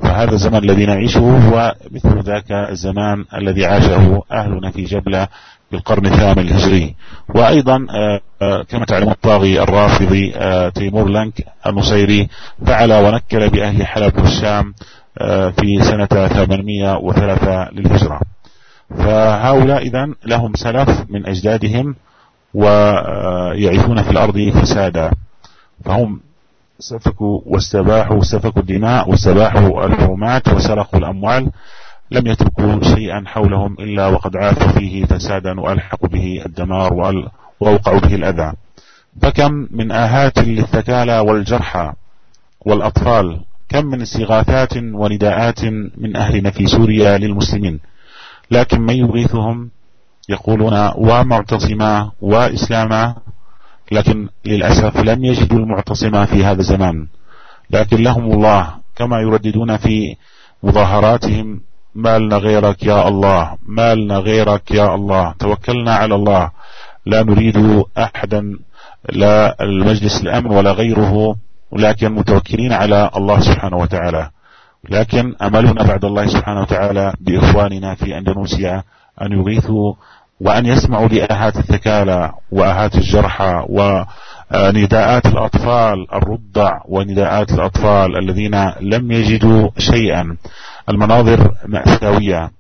فهذا الزمان الذي نعيشه هو مثل ذاك الزمان الذي عاشه أهلنا في جبلة في القرن الثامن الهجري. وأيضا كما تعلم الطاغي الرافضي تيمور لانك النصيري فعل ونكل بأهل حلب والشام في سنة 803 للهجرة. فهؤلاء إذا لهم سلف من أجدادهم ويعيشون في الأرض فسادا. فهم سفكوا واستباحوا سفكوا الدماء واستباحوا الحرمات وسرقوا الأموال. لم يتركوا شيئا حولهم إلا وقد عاثوا فيه فسادا وألحقوا به الدمار وأوقعوا به الأذى. فكم من آهات للثكالى والجرحى والأطفال؟ كم من استغاثات ونداءات من أهلنا في سوريا للمسلمين؟ لكن من يغيثهم؟ يقولون ومعتصما وإسلاما لكن للأسف لم يجدوا المعتصما في هذا الزمان. لكن لهم الله كما يرددون في مظاهراتهم ما لنا غيرك يا الله ما لنا غيرك يا الله توكلنا على الله. لا نريد أحدا لا المجلس الأمن ولا غيره ولكن متوكلين على الله سبحانه وتعالى. لكن أملنا بعد الله سبحانه وتعالى بإخواننا في أندونيسيا أن يغيثوا وأن يسمعوا لآهات الثكالى وآهات الجرحى ونداءات الأطفال الرضع ونداءات الأطفال الذين لم يجدوا شيئا. المناظر مأساوية.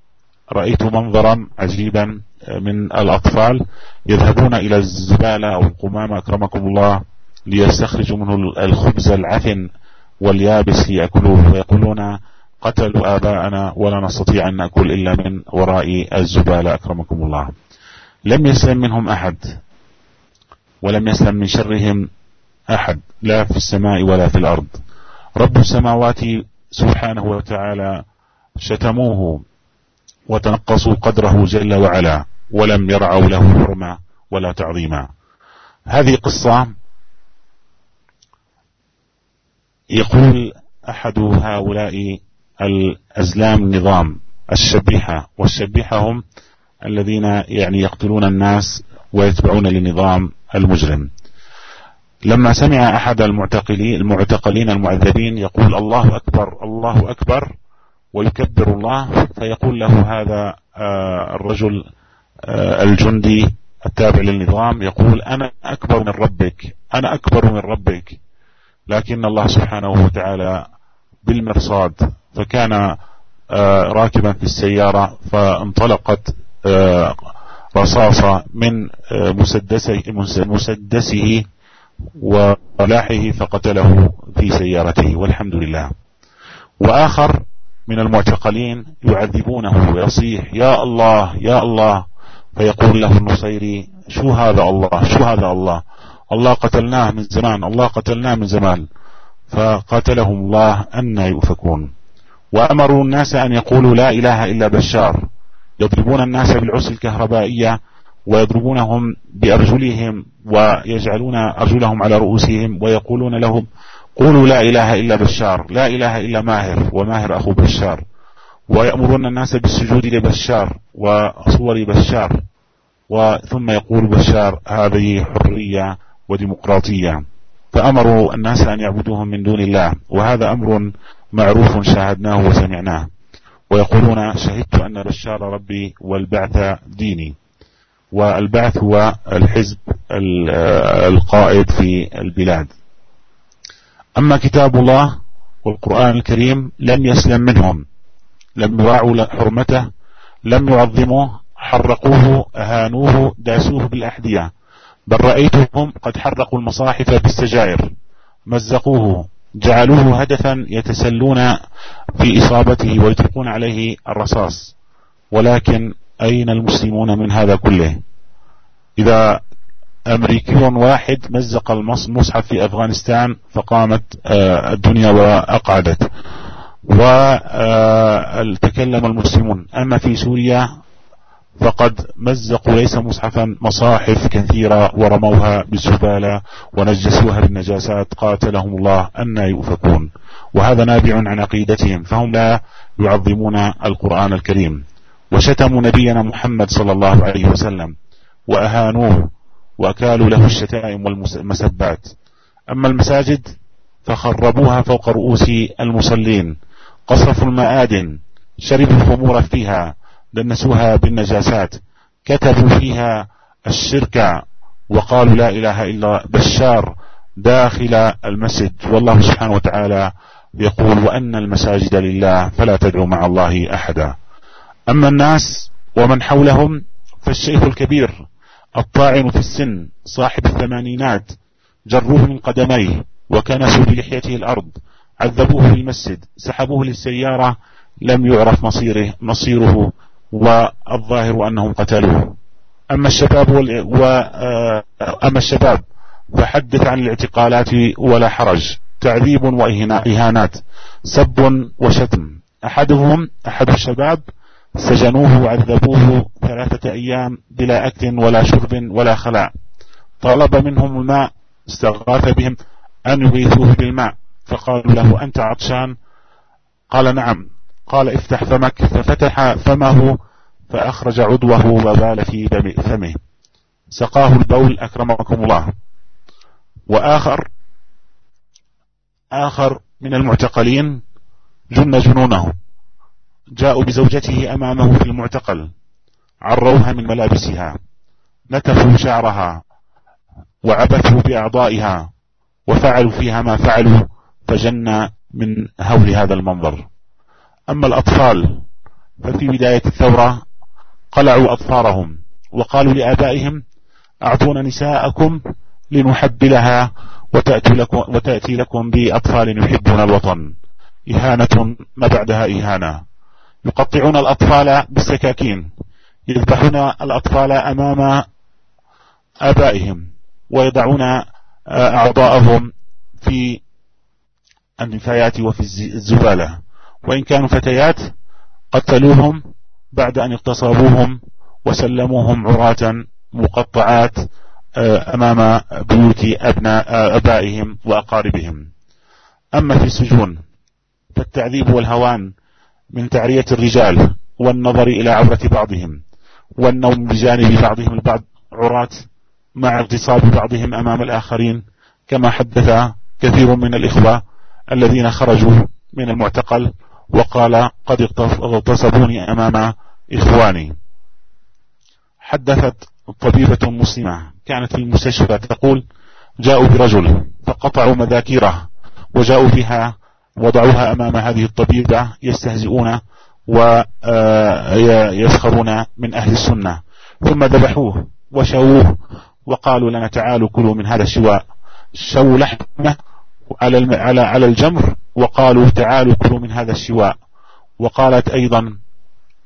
رأيت منظرا عجيبا من الأطفال يذهبون إلى الزبالة أو القمامة أكرمكم الله ليستخرجوا منه الخبز العفن واليابس ليأكلوه ويقولون قتلوا آباءنا ولا نستطيع أن نأكل إلا من وراء الزبالة أكرمكم الله. لم يسلم منهم أحد ولم يسلم من شرهم أحد لا في السماء ولا في الأرض. رب السماوات سبحانه وتعالى شتموه وتنقصوا قدره جل وعلا ولم يرعوا له حرمة ولا تعظيما. هذه قصة يقول أحد هؤلاء الأزلام النظام الشبيحة والشبيحة هم الذين يعني يقتلون الناس ويتبعون لنظام المجرم. لما سمع أحد المعتقلين المعتقلين المعذبين يقول الله أكبر الله أكبر ويكبر الله فيقول له هذا آه، الرجل آه، الجندي التابع للنظام يقول أنا أكبر من ربك أنا أكبر من ربك. لكن الله سبحانه وتعالى بالمرصاد فكان آه، راكبا في السيارة فانطلقت رصاصة من مسدسه, مسدسه ولاحه فقتله في سيارته والحمد لله. وآخر من المعتقلين يعذبونه ويصيح يا الله يا الله. فيقول له النصيري شو هذا الله شو هذا الله؟ الله قتلناه من زمان الله قتلناه من زمان. فقاتلهم الله أن يؤفكون. وأمروا الناس أن يقولوا لا إله إلا بشار. يضربون الناس بالعصي الكهربائية ويضربونهم بأرجلهم ويجعلون أرجلهم على رؤوسهم ويقولون لهم قولوا لا إله إلا بشار لا إله إلا ماهر وماهر أخو بشار. ويأمرون الناس بالسجود لبشار وصور بشار. وثم يقول بشار هذه حرية وديمقراطية. فأمروا الناس أن يعبدوهم من دون الله وهذا أمر معروف شاهدناه وسمعناه. ويقولون شهدت أن بشار ربي والبعث ديني. والبعث هو الحزب القائد في البلاد. أما كتاب الله والقرآن الكريم لم يسلم منهم لم يراعوا حرمته لم يعظموه حرقوه أهانوه داسوه بالأحذية. بل رأيتهم قد حرقوا المصاحف بالسجائر مزقوه جعلوه هدفا يتسلون في إصابته ويطلقون عليه الرصاص. ولكن أين المسلمون من هذا كله؟ إذا أمريكي واحد مزق المصحف في أفغانستان فقامت آه، الدنيا وأقعدت. وتكلم المسلمون. أما في سوريا فقد مزقوا ليس مصحفا مصاحف كثيرة ورموها بالزبالة ونجسوها بالنجاسات. قاتلهم الله أن يؤفكون. وهذا نابع عن عقيدتهم فهم لا يعظمون القرآن الكريم. وشتموا نبينا محمد صلى الله عليه وسلم وأهانوه. وأكالوا له الشتائم والمسبات. أما المساجد فخربوها فوق رؤوس المصلين. قصفوا المآدن شربوا الخمور فيها دنسوها بالنجاسات. كتبوا فيها الشرك وقالوا لا إله إلا بشار داخل المسجد. والله سبحانه وتعالى يقول وأن المساجد لله فلا تدعوا مع الله أحدا. أما الناس ومن حولهم فالشيخ الكبير. الطاعن في السن صاحب الثمانينات جروه من قدميه وكنسوا بلحيته الأرض عذبوه في المسجد سحبوه للسيارة لم يعرف مصيره, مصيره والظاهر أنهم قتلوه. أما الشباب وال... و... آه، أما الشباب فحدث عن الاعتقالات ولا حرج تعذيب وإهانات سب وشتم. أحدهم أحد الشباب سجنوه وعذبوه ثلاثة أيام بلا أكل ولا شرب ولا خلاء. طلب منهم الماء استغاث بهم أن يغيثوه بالماء. فقالوا له أنت عطشان؟ قال نعم. قال افتح فمك. ففتح فمه فأخرج عضوه وبال في فمه. سقاه البول أكرمكم الله. وآخر آخر من المعتقلين جن جنونه. جاءوا بزوجته أمامه في المعتقل عروها من ملابسها نتفوا شعرها وعبثوا بأعضائها وفعلوا فيها ما فعلوا فجن من هول هذا المنظر. أما الأطفال ففي بداية الثورة قلعوا أطفارهم وقالوا لآبائهم أعطونا نساءكم لنحبلها وتأتي لكم, وتأتي لكم بأطفال يحبون الوطن. إهانة ما بعدها إهانة. يقطعون الأطفال بالسكاكين يذبحون الأطفال أمام آبائهم ويضعون أعضاءهم في النفايات وفي الزبالة. وإن كانوا فتيات قتلوهم بعد أن اغتصبوهم وسلموهم عراة مقطعات آه، أمام بيوت أبناء آه، أبائهم وأقاربهم. أما في السجون فالتعذيب والهوان من تعرية الرجال والنظر إلى عورة بعضهم والنوم بجانب بعضهم البعض عراة مع اغتصاب بعضهم أمام الآخرين كما حدث كثير من الإخوة الذين خرجوا من المعتقل وقال قد اغتصبوني أمام إخواني. حدثت طبيبة مسلمة كانت في المستشفى تقول جاءوا برجل فقطعوا مذاكيره وجاءوا بها وضعوها أمام هذه الطبيبة يستهزئون ويسخرون من أهل السنة. ثم ذبحوه وشووه وقالوا لنا تعالوا كلوا من هذا الشواء. شووا لحمة على على على الجمر وقالوا تعالوا كلوا من هذا الشواء. وقالت أيضا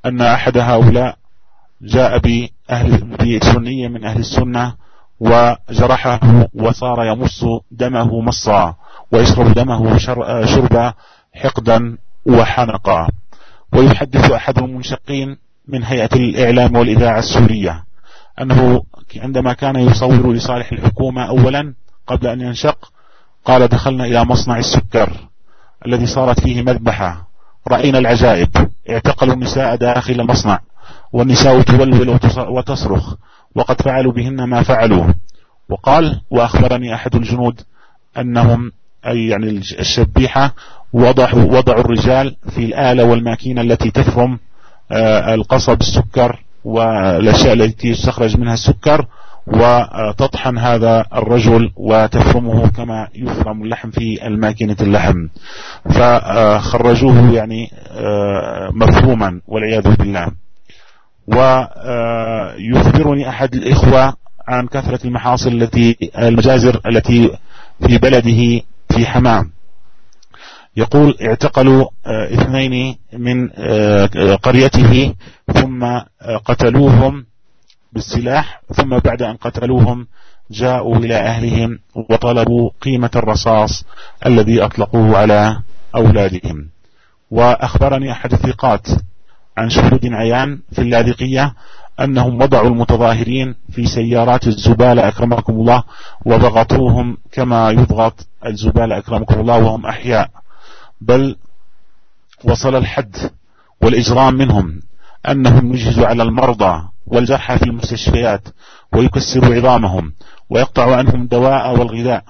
أن أحد هؤلاء جاء بأهل بسنية من أهل السنة وجرحه وصار يمص دمه مصا. ويشرب دمه شرب حقدا وحنقا ويحدث أحد المنشقين من هيئة الإعلام والإذاعة السورية أنه عندما كان يصور لصالح الحكومة أولا قبل أن ينشق قال دخلنا إلى مصنع السكر الذي صارت فيه مذبحة. رأينا العجائب. اعتقلوا النساء داخل المصنع والنساء تولول وتصرخ. وقد فعلوا بهن ما فعلوا. وقال وأخبرني أحد الجنود أنهم أي يعني الشبيحة وضعوا, وضعوا الرجال في الآلة والماكينة التي تفرم آه، القصب السكر والأشياء التي يستخرج منها السكر وتطحن هذا الرجل وتفرمه كما يفرم اللحم في الماكينة اللحم. فخرجوه يعني آه، مفهوما والعياذ بالله. ويخبرني أحد الإخوة عن كثرة المحاصيل التي المجازر التي في بلده في حمام. يقول اعتقلوا آه، اثنين من آه، قريته ثم قتلوهم بالسلاح ثم بعد أن قتلوهم جاءوا إلى أهلهم وطلبوا قيمة الرصاص الذي أطلقوه على أولادهم. وأخبرني أحد الثقات عن شهود عيان في اللاذقية أنهم وضعوا المتظاهرين في سيارات الزبالة أكرمكم الله وضغطوهم كما يضغط الزبالة أكرمكم الله وهم أحياء. بل وصل الحد والإجرام منهم أنهم يجهزوا على المرضى والجرحى في المستشفيات ويكسر عظامهم ويقطع عنهم الدواء والغذاء.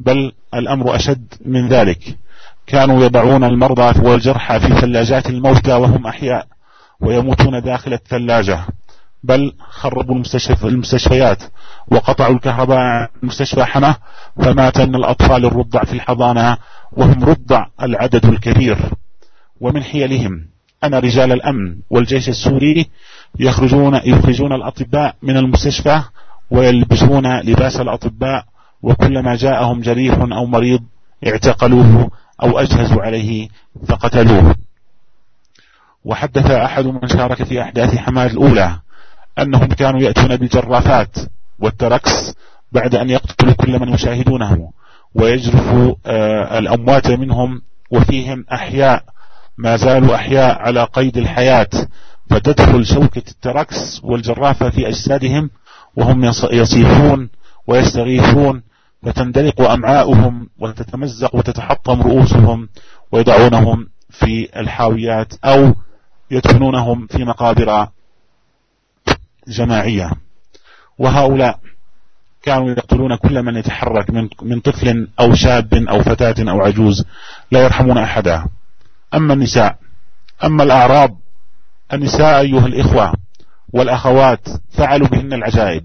بل الأمر أشد من ذلك. كانوا يضعون المرضى والجرحى في ثلاجات الموتى وهم أحياء ويموتون داخل الثلاجة. بل خربوا المستشفيات وقطعوا الكهرباء مستشفى حماه فمات من الأطفال الرضع في الحضانة وهم رضع العدد الكبير. ومن حيلهم أن رجال الأمن والجيش السوري يخرجون يخرجون الأطباء من المستشفى ويلبسون لباس الأطباء وكلما جاءهم جريح أو مريض اعتقلوه أو أجهزوا عليه فقتلوه. وحدث أحد من شارك في أحداث حماد الأولى أنهم كانوا يأتون بالجرافات والتركس بعد أن يقتلوا كل من يشاهدونه ويجرفوا آه، الأموات منهم وفيهم أحياء ما زالوا أحياء على قيد الحياة فتدخل شوكة التركس والجرافة في أجسادهم وهم يصيحون ويستغيثون فتندلق أمعاؤهم وتتمزق وتتحطم رؤوسهم ويضعونهم في الحاويات أو يدفنونهم في مقابر جماعية. وهؤلاء كانوا يقتلون كل من يتحرك من من طفل أو شاب أو فتاة أو عجوز لا يرحمون أحدا. أما النساء أما الأعراب النساء أيها الإخوة والأخوات فعلوا بهن العجائب.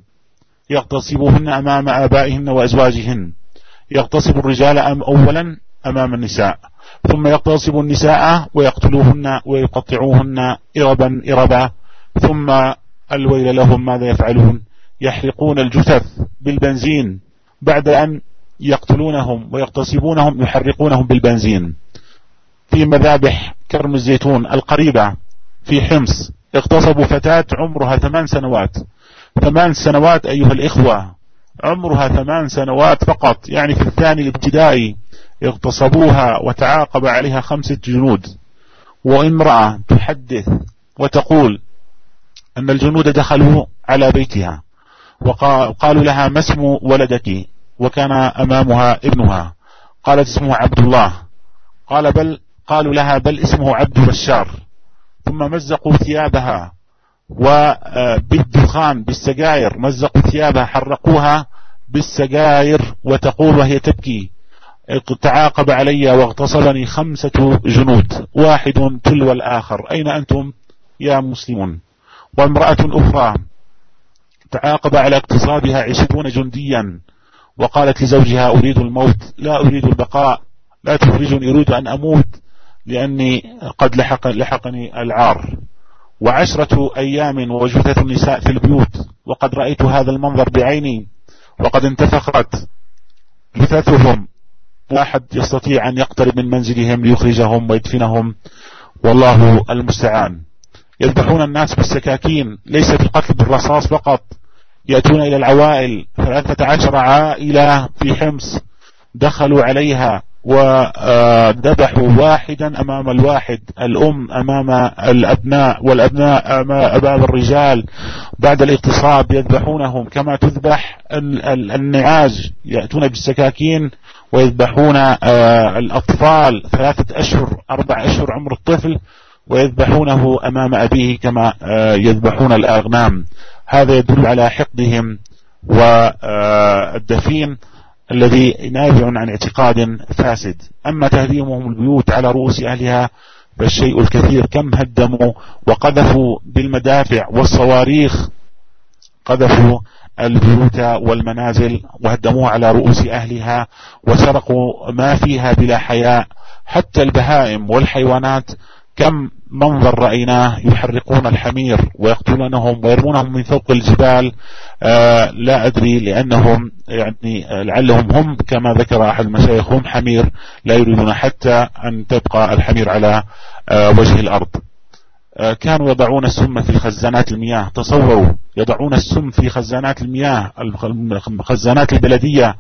يغتصبوهن أمام آبائهن وأزواجهن. يغتصب الرجال أم أولا أمام النساء. ثم يغتصب النساء ويقتلوهن ويقطعوهن إربا إربا. ثم الويل لهم ماذا يفعلون؟ يحرقون الجثث بالبنزين بعد أن يقتلونهم ويغتصبونهم يحرقونهم بالبنزين. في مذابح كرم الزيتون القريبة في حمص اغتصبوا فتاة عمرها ثمان سنوات. ثمان سنوات أيها الإخوة عمرها ثمان سنوات فقط. يعني في الثاني الابتدائي اغتصبوها وتعاقب عليها خمسة جنود. وامرأة تحدث وتقول أن الجنود دخلوا على بيتها وقالوا لها ما اسم ولدك وكان أمامها ابنها؟ قالت اسمه عبد الله قال بل قالوا لها بل اسمه عبد بشار ثم مزقوا ثيابها وبالدخان بالسجاير. مزقوا ثيابها حرقوها بالسجاير وتقول وهي تبكي. تعاقب علي واغتصبني خمسة جنود واحد تلو الآخر. أين أنتم يا مسلمون؟ وامرأة أخرى تعاقب على اغتصابها عشرون جنديا وقالت لزوجها أريد الموت لا أريد البقاء لا تخرجني أريد أن أموت لأني قد لحق لحقني العار. وعشرة أيام وجثث النساء في البيوت وقد رأيت هذا المنظر بعيني وقد انتفخت جثثهم. واحد يستطيع أن يقترب من منزلهم ليخرجهم ويدفنهم. والله المستعان. يذبحون الناس بالسكاكين ليس بالقتل بالرصاص فقط. يأتون إلى العوائل ثلاثة عشر عائلة في حمص دخلوا عليها وذبحوا واحدا أمام الواحد الأم أمام الأبناء والأبناء أمام الرجال. بعد الاغتصاب يذبحونهم كما تذبح النعاج. يأتون بالسكاكين ويذبحون آه، الأطفال. ثلاثة أشهر أربع أشهر عمر الطفل ويذبحونه أمام أبيه كما آه، يذبحون الأغنام. هذا يدل على حقدهم والدفين الذي نابع عن اعتقاد فاسد. أما تهديمهم البيوت على رؤوس أهلها فالشيء الكثير كم هدموا وقذفوا بالمدافع والصواريخ. قذفوا البيوت والمنازل وهدموها على رؤوس أهلها وسرقوا ما فيها بلا حياء. حتى البهائم والحيوانات كم منظر رأيناه يحرقون الحمير ويقتلونهم ويرمونهم من فوق الجبال؟ آه لا أدري لأنهم يعني لعلهم هم كما ذكر أحد المشايخ هم حمير لا يريدون حتى أن تبقى الحمير على آه وجه الأرض. آه كانوا يضعون السم في خزانات المياه. تصوروا يضعون السم في خزانات المياه الخزانات البلدية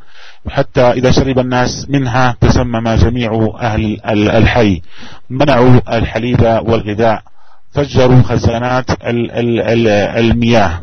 حتى إذا شرب الناس منها تسمم جميع أهل الحي. منعوا الحليب والغذاء. فجروا خزانات المياه.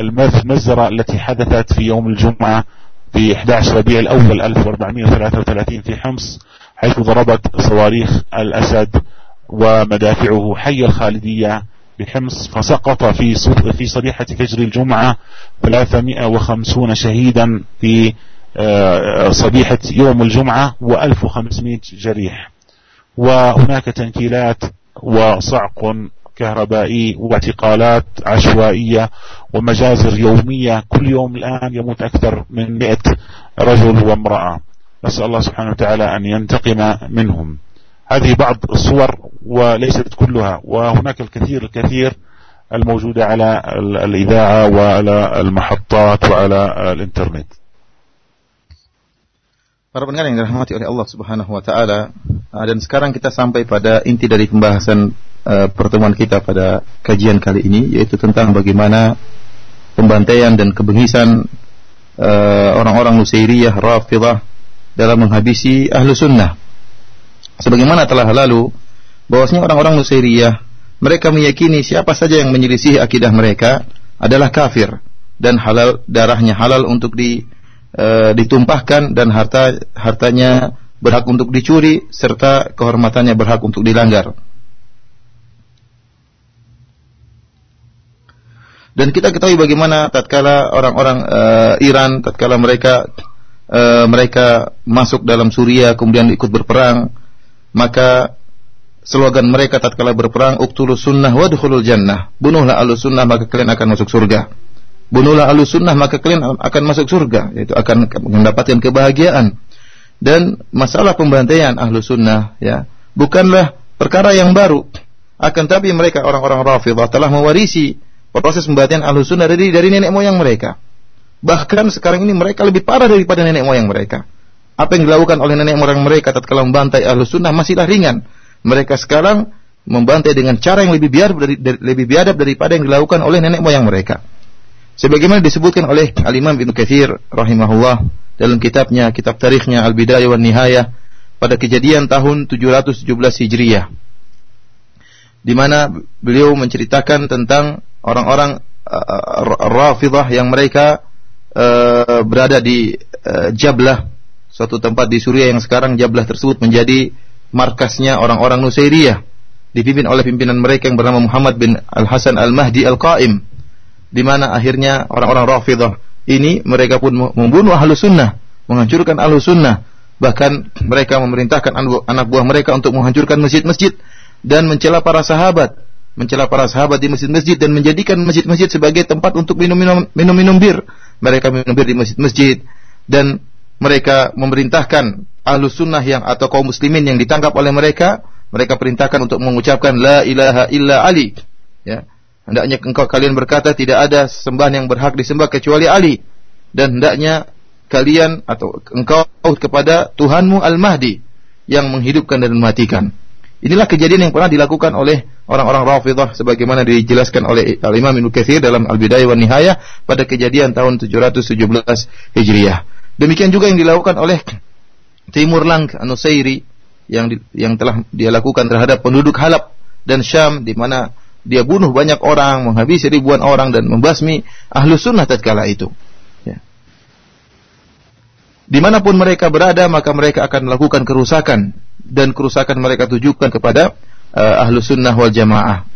والمزرة التي حدثت في يوم الجمعة في 11 ربيع الأول 1433 في حمص حيث ضربت صواريخ الأسد. ومدافعه حي الخالدية بحمص فسقط في في صبيحة فجر الجمعة 350 شهيدا في آه، صبيحة يوم الجمعة و1500 جريح. وهناك تنكيلات وصعق كهربائي واعتقالات عشوائية ومجازر يومية. كل يوم الآن يموت أكثر من 100 رجل وامرأة. نسأل الله سبحانه وتعالى أن ينتقم منهم. هذه بعض الصور وليست كلها وهناك الكثير الكثير الموجودة على الإذاعة وعلى المحطات وعلى الإنترنت Para pendengar yang dirahmati oleh Allah Subhanahu wa taala, dan sekarang kita sampai pada inti dari pembahasan uh, pertemuan kita pada kajian kali ini yaitu tentang bagaimana pembantaian dan kebengisan uh, orang-orang Nusairiyah Rafidah dalam menghabisi ahlu sunnah. Sebagaimana telah lalu bahwasanya orang-orang Nusairiyah mereka meyakini siapa saja yang menyelisih akidah mereka adalah kafir dan halal darahnya halal untuk di, e, ditumpahkan dan harta hartanya berhak untuk dicuri serta kehormatannya berhak untuk dilanggar. Dan kita ketahui bagaimana tatkala orang-orang uh, Iran tatkala mereka uh, mereka masuk dalam Suriah kemudian ikut berperang, maka slogan mereka tatkala berperang uktulu sunnah wadkhulul jannah. Bunuhlah ahlu sunnah maka kalian akan masuk surga. Bunuhlah ahlu sunnah maka kalian akan masuk surga, yaitu akan mendapatkan kebahagiaan. Dan masalah pembantaian ahlu sunnah ya bukanlah perkara yang baru. Akan tapi mereka orang-orang Rafidah telah mewarisi proses pembatian ahlu sunnah dari, dari nenek moyang mereka. Bahkan sekarang ini mereka lebih parah daripada nenek moyang mereka. Apa yang dilakukan oleh nenek moyang mereka tatkala membantai ahlu sunnah masihlah ringan. Mereka sekarang membantai dengan cara yang lebih biar dari, dari, lebih biadab daripada yang dilakukan oleh nenek moyang mereka. Sebagaimana disebutkan oleh Al-Imam Ibnu Katsir rahimahullah dalam kitabnya kitab tarikhnya Al-Bidayah wan Nihayah pada kejadian tahun 717 Hijriah di mana beliau menceritakan tentang orang-orang uh, Rafidah yang mereka uh, berada di uh, Jablah, suatu tempat di Suriah yang sekarang Jablah tersebut menjadi markasnya orang-orang Nusairiyah dipimpin oleh pimpinan mereka yang bernama Muhammad bin Al Hasan Al Mahdi Al Qaim di mana akhirnya orang-orang Rafidah ini mereka pun membunuh ahlu sunnah menghancurkan ahlu sunnah bahkan mereka memerintahkan anak buah mereka untuk menghancurkan masjid-masjid dan mencela para sahabat mencela para sahabat di masjid-masjid dan menjadikan masjid-masjid sebagai tempat untuk minum-minum minum-minum bir. Mereka minum bir di masjid-masjid dan mereka memerintahkan ahlu sunnah yang atau kaum muslimin yang ditangkap oleh mereka, mereka perintahkan untuk mengucapkan la ilaha illa Ali. Ya. Hendaknya engkau kalian berkata tidak ada sembahan yang berhak disembah kecuali Ali dan hendaknya kalian atau engkau kepada Tuhanmu Al-Mahdi yang menghidupkan dan mematikan. Inilah kejadian yang pernah dilakukan oleh orang-orang Rafidah sebagaimana dijelaskan oleh Al-Imam Ibnu dalam Al-Bidayah wan Nihayah pada kejadian tahun 717 Hijriah. Demikian juga yang dilakukan oleh Timur Lang An-Nusairi yang di, yang telah dia lakukan terhadap penduduk Halab dan Syam di mana dia bunuh banyak orang, menghabisi ribuan orang dan membasmi ahlu sunnah tatkala itu. Ya. Di mana pun mereka berada, maka mereka akan melakukan kerusakan dan kerusakan mereka tujukan kepada uh, ahlu sunnah wal jamaah.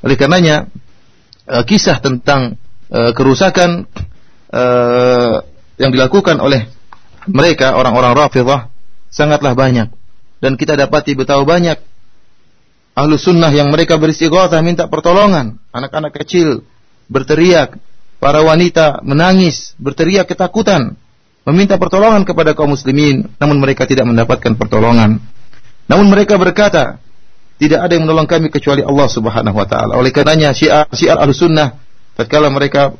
Oleh karenanya uh, kisah tentang uh, kerusakan uh, yang dilakukan oleh mereka orang-orang Rafidah sangatlah banyak dan kita dapati betapa banyak ahlu sunnah yang mereka beristighatsah minta pertolongan anak-anak kecil berteriak para wanita menangis berteriak ketakutan meminta pertolongan kepada kaum muslimin, namun mereka tidak mendapatkan pertolongan. Namun mereka berkata, tidak ada yang menolong kami kecuali Allah Subhanahu wa taala. Oleh karenanya Syiar Syiar Ahlussunnah tatkala mereka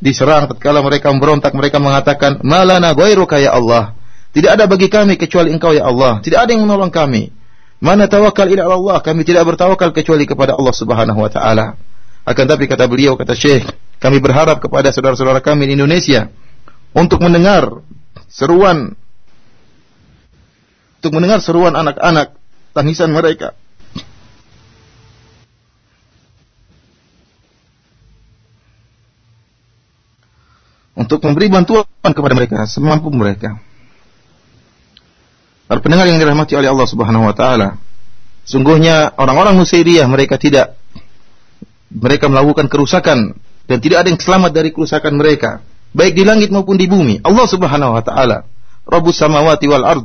diserang, tatkala mereka memberontak, mereka mengatakan, "Malana ghairuka ya Allah." Tidak ada bagi kami kecuali Engkau ya Allah. Tidak ada yang menolong kami. Mana tawakal ila Allah, kami tidak bertawakal kecuali kepada Allah Subhanahu wa taala. Akan tapi kata beliau, kata Syekh, kami berharap kepada saudara-saudara kami di Indonesia untuk mendengar seruan untuk mendengar seruan anak-anak tangisan mereka untuk memberi bantuan kepada mereka semampu mereka. Para pendengar yang dirahmati oleh Allah Subhanahu wa taala, sungguhnya orang-orang Nusairiyah mereka tidak mereka melakukan kerusakan dan tidak ada yang selamat dari kerusakan mereka baik di langit maupun di bumi. Allah Subhanahu wa taala, Rabbus samawati wal ard,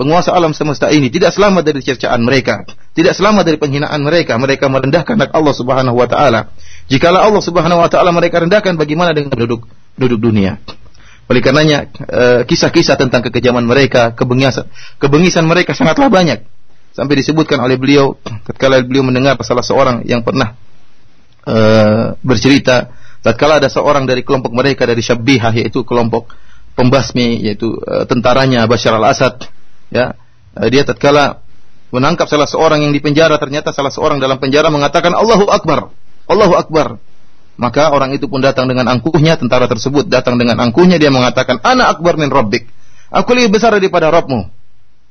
penguasa alam semesta ini tidak selamat dari cercaan mereka, tidak selamat dari penghinaan mereka. Mereka merendahkan hak Allah Subhanahu wa taala. Jikalau Allah Subhanahu wa taala mereka rendahkan bagaimana dengan penduduk penduduk dunia? Oleh karenanya eh, kisah-kisah tentang kekejaman mereka, kebengisan, kebengisan mereka sangatlah banyak. Sampai disebutkan oleh beliau ketika beliau mendengar salah seorang yang pernah uh, bercerita tatkala ada seorang dari kelompok mereka dari Syabbihah yaitu kelompok pembasmi yaitu uh, tentaranya Bashar al-Assad ya uh, dia tatkala menangkap salah seorang yang di penjara ternyata salah seorang dalam penjara mengatakan Allahu Akbar Allahu Akbar maka orang itu pun datang dengan angkuhnya tentara tersebut datang dengan angkuhnya dia mengatakan ana akbar min rabbik. Aku lebih besar daripada Rabbmu.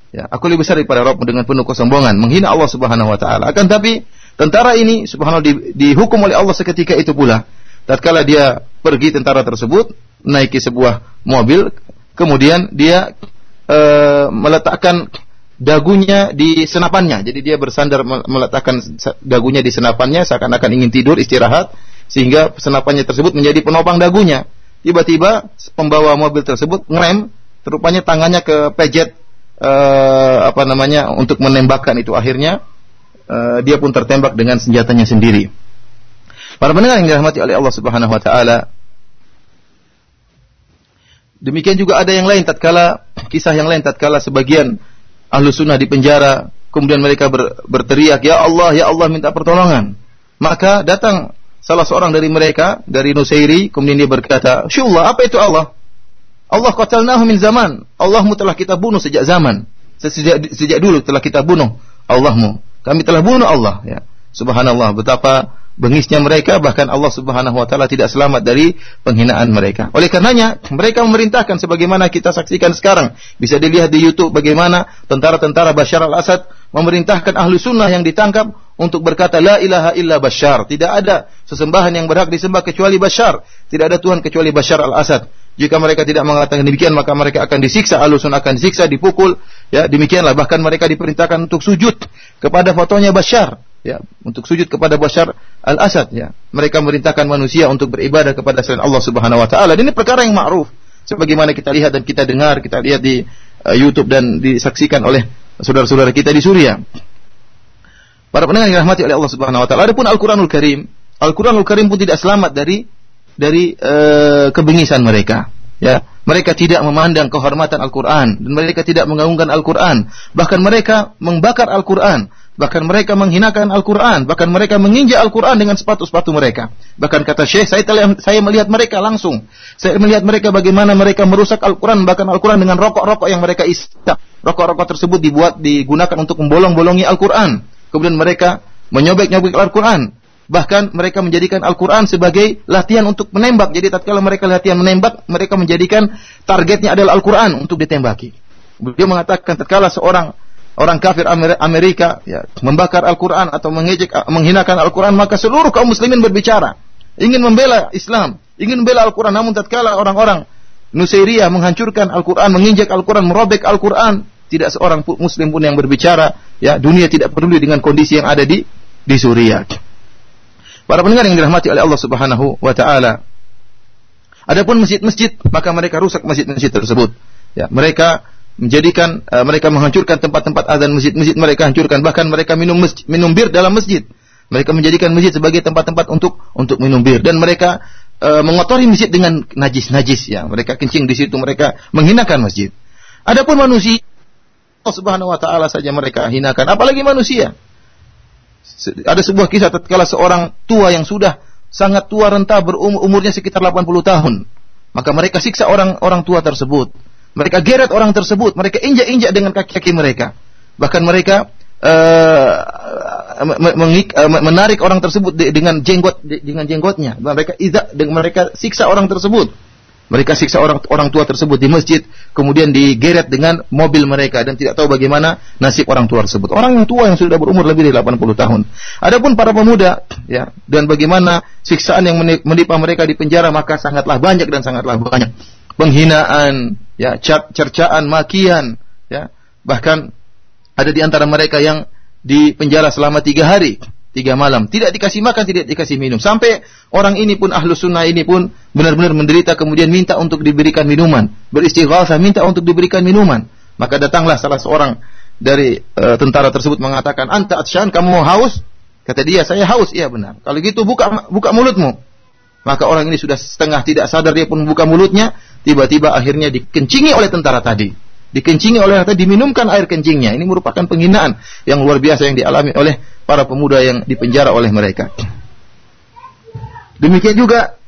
Ya aku lebih besar daripada Rabbmu dengan penuh kesombongan menghina Allah Subhanahu wa taala. Akan tapi tentara ini subhanallah di, dihukum oleh Allah seketika itu pula. Tatkala dia pergi tentara tersebut naiki sebuah mobil kemudian dia e, meletakkan dagunya di senapannya jadi dia bersandar meletakkan dagunya di senapannya seakan-akan ingin tidur istirahat sehingga senapannya tersebut menjadi penopang dagunya. Tiba-tiba pembawa mobil tersebut ngerem, terupanya tangannya ke pejet eh, apa namanya untuk menembakkan itu akhirnya eh, dia pun tertembak dengan senjatanya sendiri. Para pendengar yang dirahmati oleh Allah Subhanahu wa taala, Demikian juga ada yang lain tatkala kisah yang lain tatkala sebagian ahlu sunnah di penjara kemudian mereka ber, berteriak ya Allah ya Allah minta pertolongan. Maka datang salah seorang dari mereka dari Nusairi kemudian dia berkata Allah apa itu Allah? Allah qatalnahu min zaman. Allahmu telah kita bunuh sejak zaman. Sejak sejak dulu telah kita bunuh Allahmu. Kami telah bunuh Allah. Ya. Subhanallah betapa bengisnya mereka bahkan Allah Subhanahu wa taala tidak selamat dari penghinaan mereka. Oleh karenanya mereka memerintahkan sebagaimana kita saksikan sekarang bisa dilihat di YouTube bagaimana tentara-tentara Bashar al-Assad memerintahkan ahlu sunnah yang ditangkap untuk berkata la ilaha illa Bashar. Tidak ada sesembahan yang berhak disembah kecuali Bashar. Tidak ada Tuhan kecuali Bashar al-Assad. Jika mereka tidak mengatakan demikian maka mereka akan disiksa, ahlu sunnah akan disiksa, dipukul. Ya, demikianlah bahkan mereka diperintahkan untuk sujud kepada fotonya Bashar ya untuk sujud kepada Bashar al-Asad ya. Mereka memerintahkan manusia untuk beribadah kepada selain Allah Subhanahu wa taala. Ini perkara yang ma'ruf. Sebagaimana kita lihat dan kita dengar kita lihat di uh, YouTube dan disaksikan oleh saudara-saudara kita di Suriah. Para pendengar yang dirahmati oleh Allah Subhanahu wa taala. Adapun Al-Qur'anul Karim Al-Qur'anul Karim pun tidak selamat dari dari uh, kebengisan mereka. Ya mereka tidak memandang kehormatan Al-Quran dan mereka tidak mengagungkan Al-Quran. Bahkan mereka membakar Al-Quran bahkan mereka menghinakan Al-Quran, bahkan mereka menginjak Al-Quran dengan sepatu-sepatu mereka. Bahkan kata Syekh, saya, saya melihat mereka langsung. Saya melihat mereka bagaimana mereka merusak Al-Quran, bahkan Al-Quran dengan rokok-rokok yang mereka isap. Rokok-rokok tersebut dibuat, digunakan untuk membolong-bolongi Al-Quran. Kemudian mereka menyobek-nyobek Al-Quran. Bahkan mereka menjadikan Al-Quran sebagai latihan untuk menembak. Jadi tatkala mereka latihan menembak, mereka menjadikan targetnya adalah Al-Quran untuk ditembaki. Dia mengatakan tatkala seorang orang kafir Amerika ya, membakar Al-Quran atau mengejek, menghinakan Al-Quran, maka seluruh kaum muslimin berbicara. Ingin membela Islam, ingin membela Al-Quran. Namun tatkala orang-orang Nusairia menghancurkan Al-Quran, menginjak Al-Quran, merobek Al-Quran, tidak seorang muslim pun yang berbicara. Ya, dunia tidak peduli dengan kondisi yang ada di di Suriah. Para pendengar yang dirahmati oleh Allah Subhanahu wa taala. Adapun masjid-masjid, maka mereka rusak masjid-masjid tersebut. Ya, mereka menjadikan uh, mereka menghancurkan tempat-tempat azan masjid-masjid mereka hancurkan. Bahkan mereka minum masjid, minum bir dalam masjid. Mereka menjadikan masjid sebagai tempat-tempat untuk untuk minum bir. Dan mereka uh, mengotori masjid dengan najis-najis. Ya mereka kencing di situ mereka menghinakan masjid. Adapun manusia Allah Subhanahu wa taala saja mereka hinakan. Apalagi manusia. Ada sebuah kisah tatkala seorang tua yang sudah sangat tua renta berumur umurnya sekitar 80 tahun. Maka mereka siksa orang-orang tua tersebut mereka geret orang tersebut, mereka injak-injak dengan kaki-kaki mereka. Bahkan mereka uh, menarik orang tersebut dengan jenggot dengan jenggotnya. Mereka izak mereka siksa orang tersebut. Mereka siksa orang orang tua tersebut di masjid, kemudian digeret dengan mobil mereka dan tidak tahu bagaimana nasib orang tua tersebut. Orang yang tua yang sudah berumur lebih dari 80 tahun. Adapun para pemuda, ya, dan bagaimana siksaan yang menimpa mereka di penjara maka sangatlah banyak dan sangatlah banyak penghinaan, ya, cercaan, makian, ya. Bahkan ada di antara mereka yang di penjara selama tiga hari, tiga malam, tidak dikasih makan, tidak dikasih minum. Sampai orang ini pun ahlu sunnah ini pun benar-benar menderita, kemudian minta untuk diberikan minuman, beristighatsah minta untuk diberikan minuman. Maka datanglah salah seorang dari uh, tentara tersebut mengatakan, "Anta atsyan, kamu mau haus?" Kata dia, "Saya haus." Iya benar. Kalau gitu buka buka mulutmu. Maka orang ini sudah setengah tidak sadar dia pun membuka mulutnya, tiba-tiba akhirnya dikencingi oleh tentara tadi. Dikencingi oleh tadi diminumkan air kencingnya. Ini merupakan penghinaan yang luar biasa yang dialami oleh para pemuda yang dipenjara oleh mereka. Demikian juga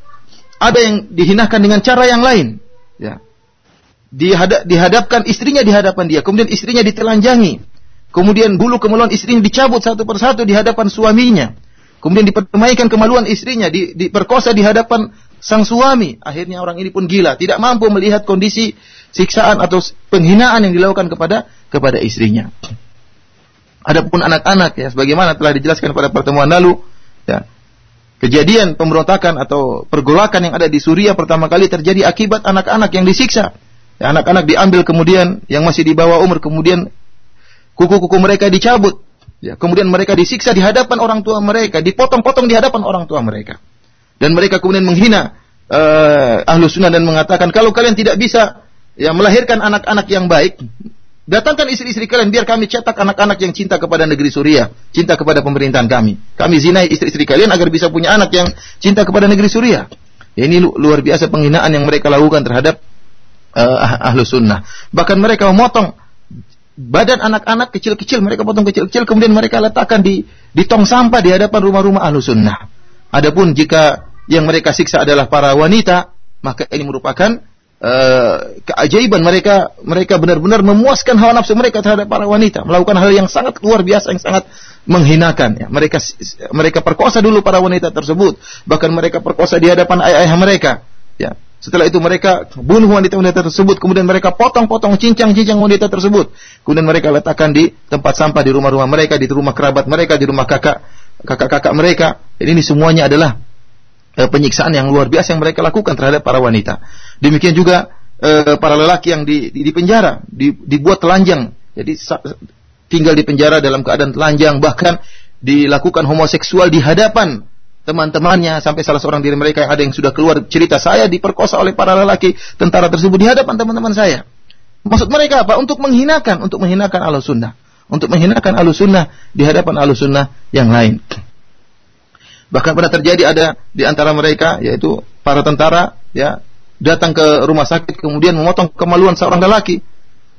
ada yang dihinakan dengan cara yang lain, ya. Dihadap, dihadapkan istrinya di hadapan dia, kemudian istrinya ditelanjangi. Kemudian bulu kemaluan istrinya dicabut satu persatu di hadapan suaminya. Kemudian dipermaikan kemaluan istrinya, di, diperkosa di hadapan sang suami. Akhirnya orang ini pun gila, tidak mampu melihat kondisi siksaan atau penghinaan yang dilakukan kepada kepada istrinya. Adapun anak-anak ya, sebagaimana telah dijelaskan pada pertemuan lalu, ya, kejadian pemberontakan atau pergolakan yang ada di Suriah pertama kali terjadi akibat anak-anak yang disiksa. Ya, anak-anak diambil kemudian yang masih di bawah umur kemudian kuku-kuku mereka dicabut. Ya, kemudian mereka disiksa di hadapan orang tua mereka, dipotong-potong di hadapan orang tua mereka. dan mereka kemudian menghina uh, ahlu sunnah dan mengatakan kalau kalian tidak bisa ya melahirkan anak-anak yang baik, datangkan istri-istri kalian biar kami cetak anak-anak yang cinta kepada negeri Suriah, cinta kepada pemerintahan kami. Kami zinai istri-istri kalian agar bisa punya anak yang cinta kepada negeri Suriah. Ya, ini luar biasa penghinaan yang mereka lakukan terhadap uh, ahlu sunnah. Bahkan mereka memotong badan anak-anak kecil-kecil, mereka potong kecil-kecil, kemudian mereka letakkan di di tong sampah di hadapan rumah-rumah ahlu sunnah. Adapun jika yang mereka siksa adalah para wanita, maka ini merupakan uh, keajaiban mereka mereka benar-benar memuaskan hawa nafsu mereka terhadap para wanita, melakukan hal yang sangat luar biasa yang sangat menghinakan ya. Mereka mereka perkosa dulu para wanita tersebut, bahkan mereka perkosa di hadapan ayah-ayah mereka, ya. Setelah itu mereka bunuh wanita-wanita tersebut, kemudian mereka potong-potong cincang-cincang wanita tersebut. Kemudian mereka letakkan di tempat sampah di rumah-rumah mereka, di rumah kerabat mereka, di rumah kakak kakak-kakak mereka. Jadi ini semuanya adalah e, penyiksaan yang luar biasa yang mereka lakukan terhadap para wanita. Demikian juga e, para lelaki yang di, di, di penjara, di, dibuat telanjang. Jadi tinggal di penjara dalam keadaan telanjang, bahkan dilakukan homoseksual di hadapan teman-temannya sampai salah seorang diri mereka yang ada yang sudah keluar cerita saya diperkosa oleh para lelaki tentara tersebut di hadapan teman-teman saya. Maksud mereka apa? Untuk menghinakan, untuk menghinakan ahlu sunnah, untuk menghinakan ahlu sunnah di hadapan ahlu sunnah yang lain. Bahkan pernah terjadi ada di antara mereka yaitu para tentara ya datang ke rumah sakit kemudian memotong kemaluan seorang lelaki.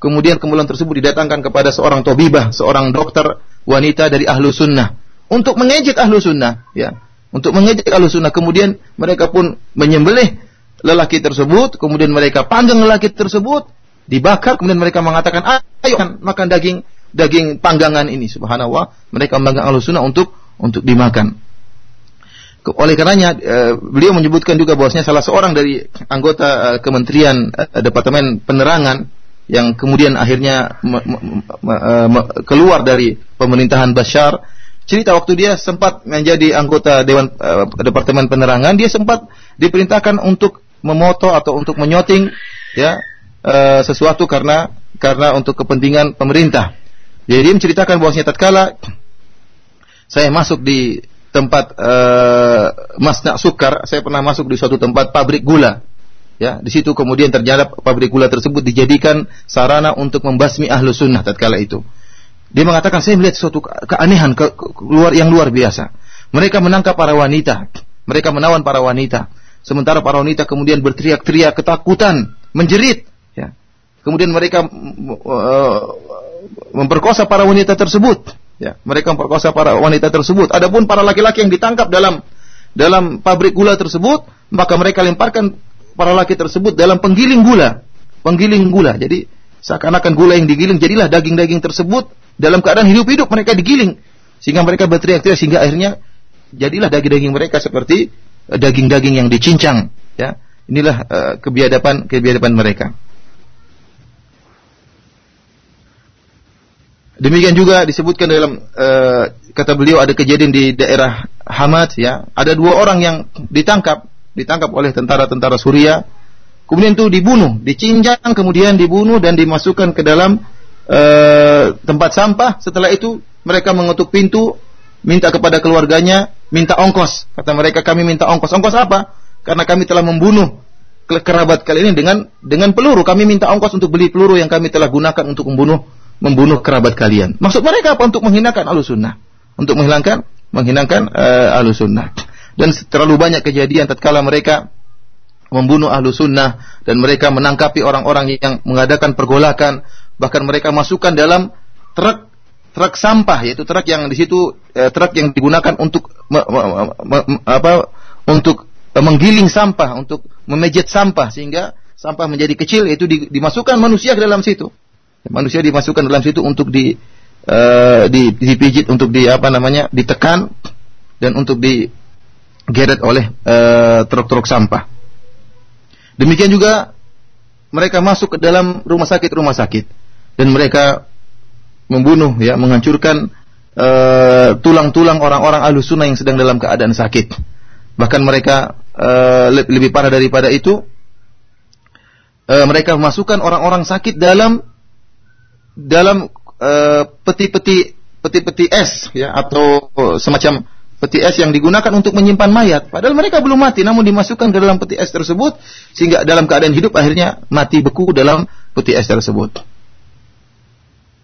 Kemudian kemaluan tersebut didatangkan kepada seorang tobibah, seorang dokter wanita dari ahlu sunnah untuk mengejek ahlu sunnah ya untuk mengejek sunnah. Kemudian mereka pun menyembelih lelaki tersebut, kemudian mereka panggang lelaki tersebut, dibakar, kemudian mereka mengatakan, ayo makan daging daging panggangan ini. Subhanallah, mereka memanggang sunnah untuk untuk dimakan. Oleh karenanya e, beliau menyebutkan juga bahwasanya salah seorang dari anggota e, Kementerian e, Departemen Penerangan yang kemudian akhirnya keluar dari pemerintahan Bashar cerita waktu dia sempat menjadi anggota dewan uh, departemen penerangan, dia sempat diperintahkan untuk memoto atau untuk menyoting ya uh, sesuatu karena karena untuk kepentingan pemerintah. Jadi dia menceritakan bahwasanya tatkala saya masuk di tempat uh, Masna Sukar, saya pernah masuk di suatu tempat pabrik gula. Ya, di situ kemudian ternyata pabrik gula tersebut dijadikan sarana untuk membasmi ahlu sunnah tatkala itu. Dia mengatakan saya melihat suatu keanehan ke, ke, luar yang luar biasa. Mereka menangkap para wanita, mereka menawan para wanita. Sementara para wanita kemudian berteriak-teriak ketakutan, menjerit. Ya. Kemudian mereka uh, memperkosa para wanita tersebut. Ya, mereka memperkosa para wanita tersebut. Adapun para laki-laki yang ditangkap dalam dalam pabrik gula tersebut, maka mereka lemparkan para laki tersebut dalam penggiling gula, penggiling gula. Jadi seakan-akan gula yang digiling jadilah daging-daging tersebut dalam keadaan hidup-hidup mereka digiling. Sehingga mereka berteriak-teriak sehingga akhirnya jadilah daging-daging mereka seperti eh, daging-daging yang dicincang ya. Inilah uh, kebiadaban kebiadaban mereka. Demikian juga disebutkan dalam uh, kata beliau ada kejadian di daerah Hamad ya. Ada dua orang yang ditangkap ditangkap oleh tentara-tentara Suriah kemudian itu dibunuh dicincang kemudian dibunuh dan dimasukkan ke dalam Eh, tempat sampah. Setelah itu mereka mengetuk pintu, minta kepada keluarganya, minta ongkos. Kata mereka kami minta ongkos. Ongkos apa? Karena kami telah membunuh kerabat kalian ini dengan dengan peluru. Kami minta ongkos untuk beli peluru yang kami telah gunakan untuk membunuh membunuh kerabat kalian. Maksud mereka apa? Untuk menghinakan alusunnah. Untuk menghilangkan menghinakan uh, alusunnah. Dan terlalu banyak kejadian tatkala mereka membunuh ahlu sunnah dan mereka menangkapi orang-orang yang mengadakan pergolakan bahkan mereka masukkan dalam truk truk sampah yaitu truk yang di situ eh, truk yang digunakan untuk me, me, me, apa untuk menggiling sampah untuk memejet sampah sehingga sampah menjadi kecil yaitu di, dimasukkan manusia ke dalam situ. Manusia dimasukkan dalam situ untuk di di dipijit untuk di apa namanya ditekan dan untuk digeret oleh uh, truk-truk sampah demikian juga mereka masuk ke dalam rumah sakit rumah sakit. Dan mereka membunuh ya menghancurkan uh, tulang-tulang orang-orang ahlu sunnah yang sedang dalam keadaan sakit. Bahkan mereka uh, lebih parah daripada itu uh, mereka memasukkan orang-orang sakit dalam dalam peti-peti peti-peti es ya atau semacam peti es yang digunakan untuk menyimpan mayat. Padahal mereka belum mati, namun dimasukkan ke dalam peti es tersebut sehingga dalam keadaan hidup akhirnya mati beku dalam peti es tersebut.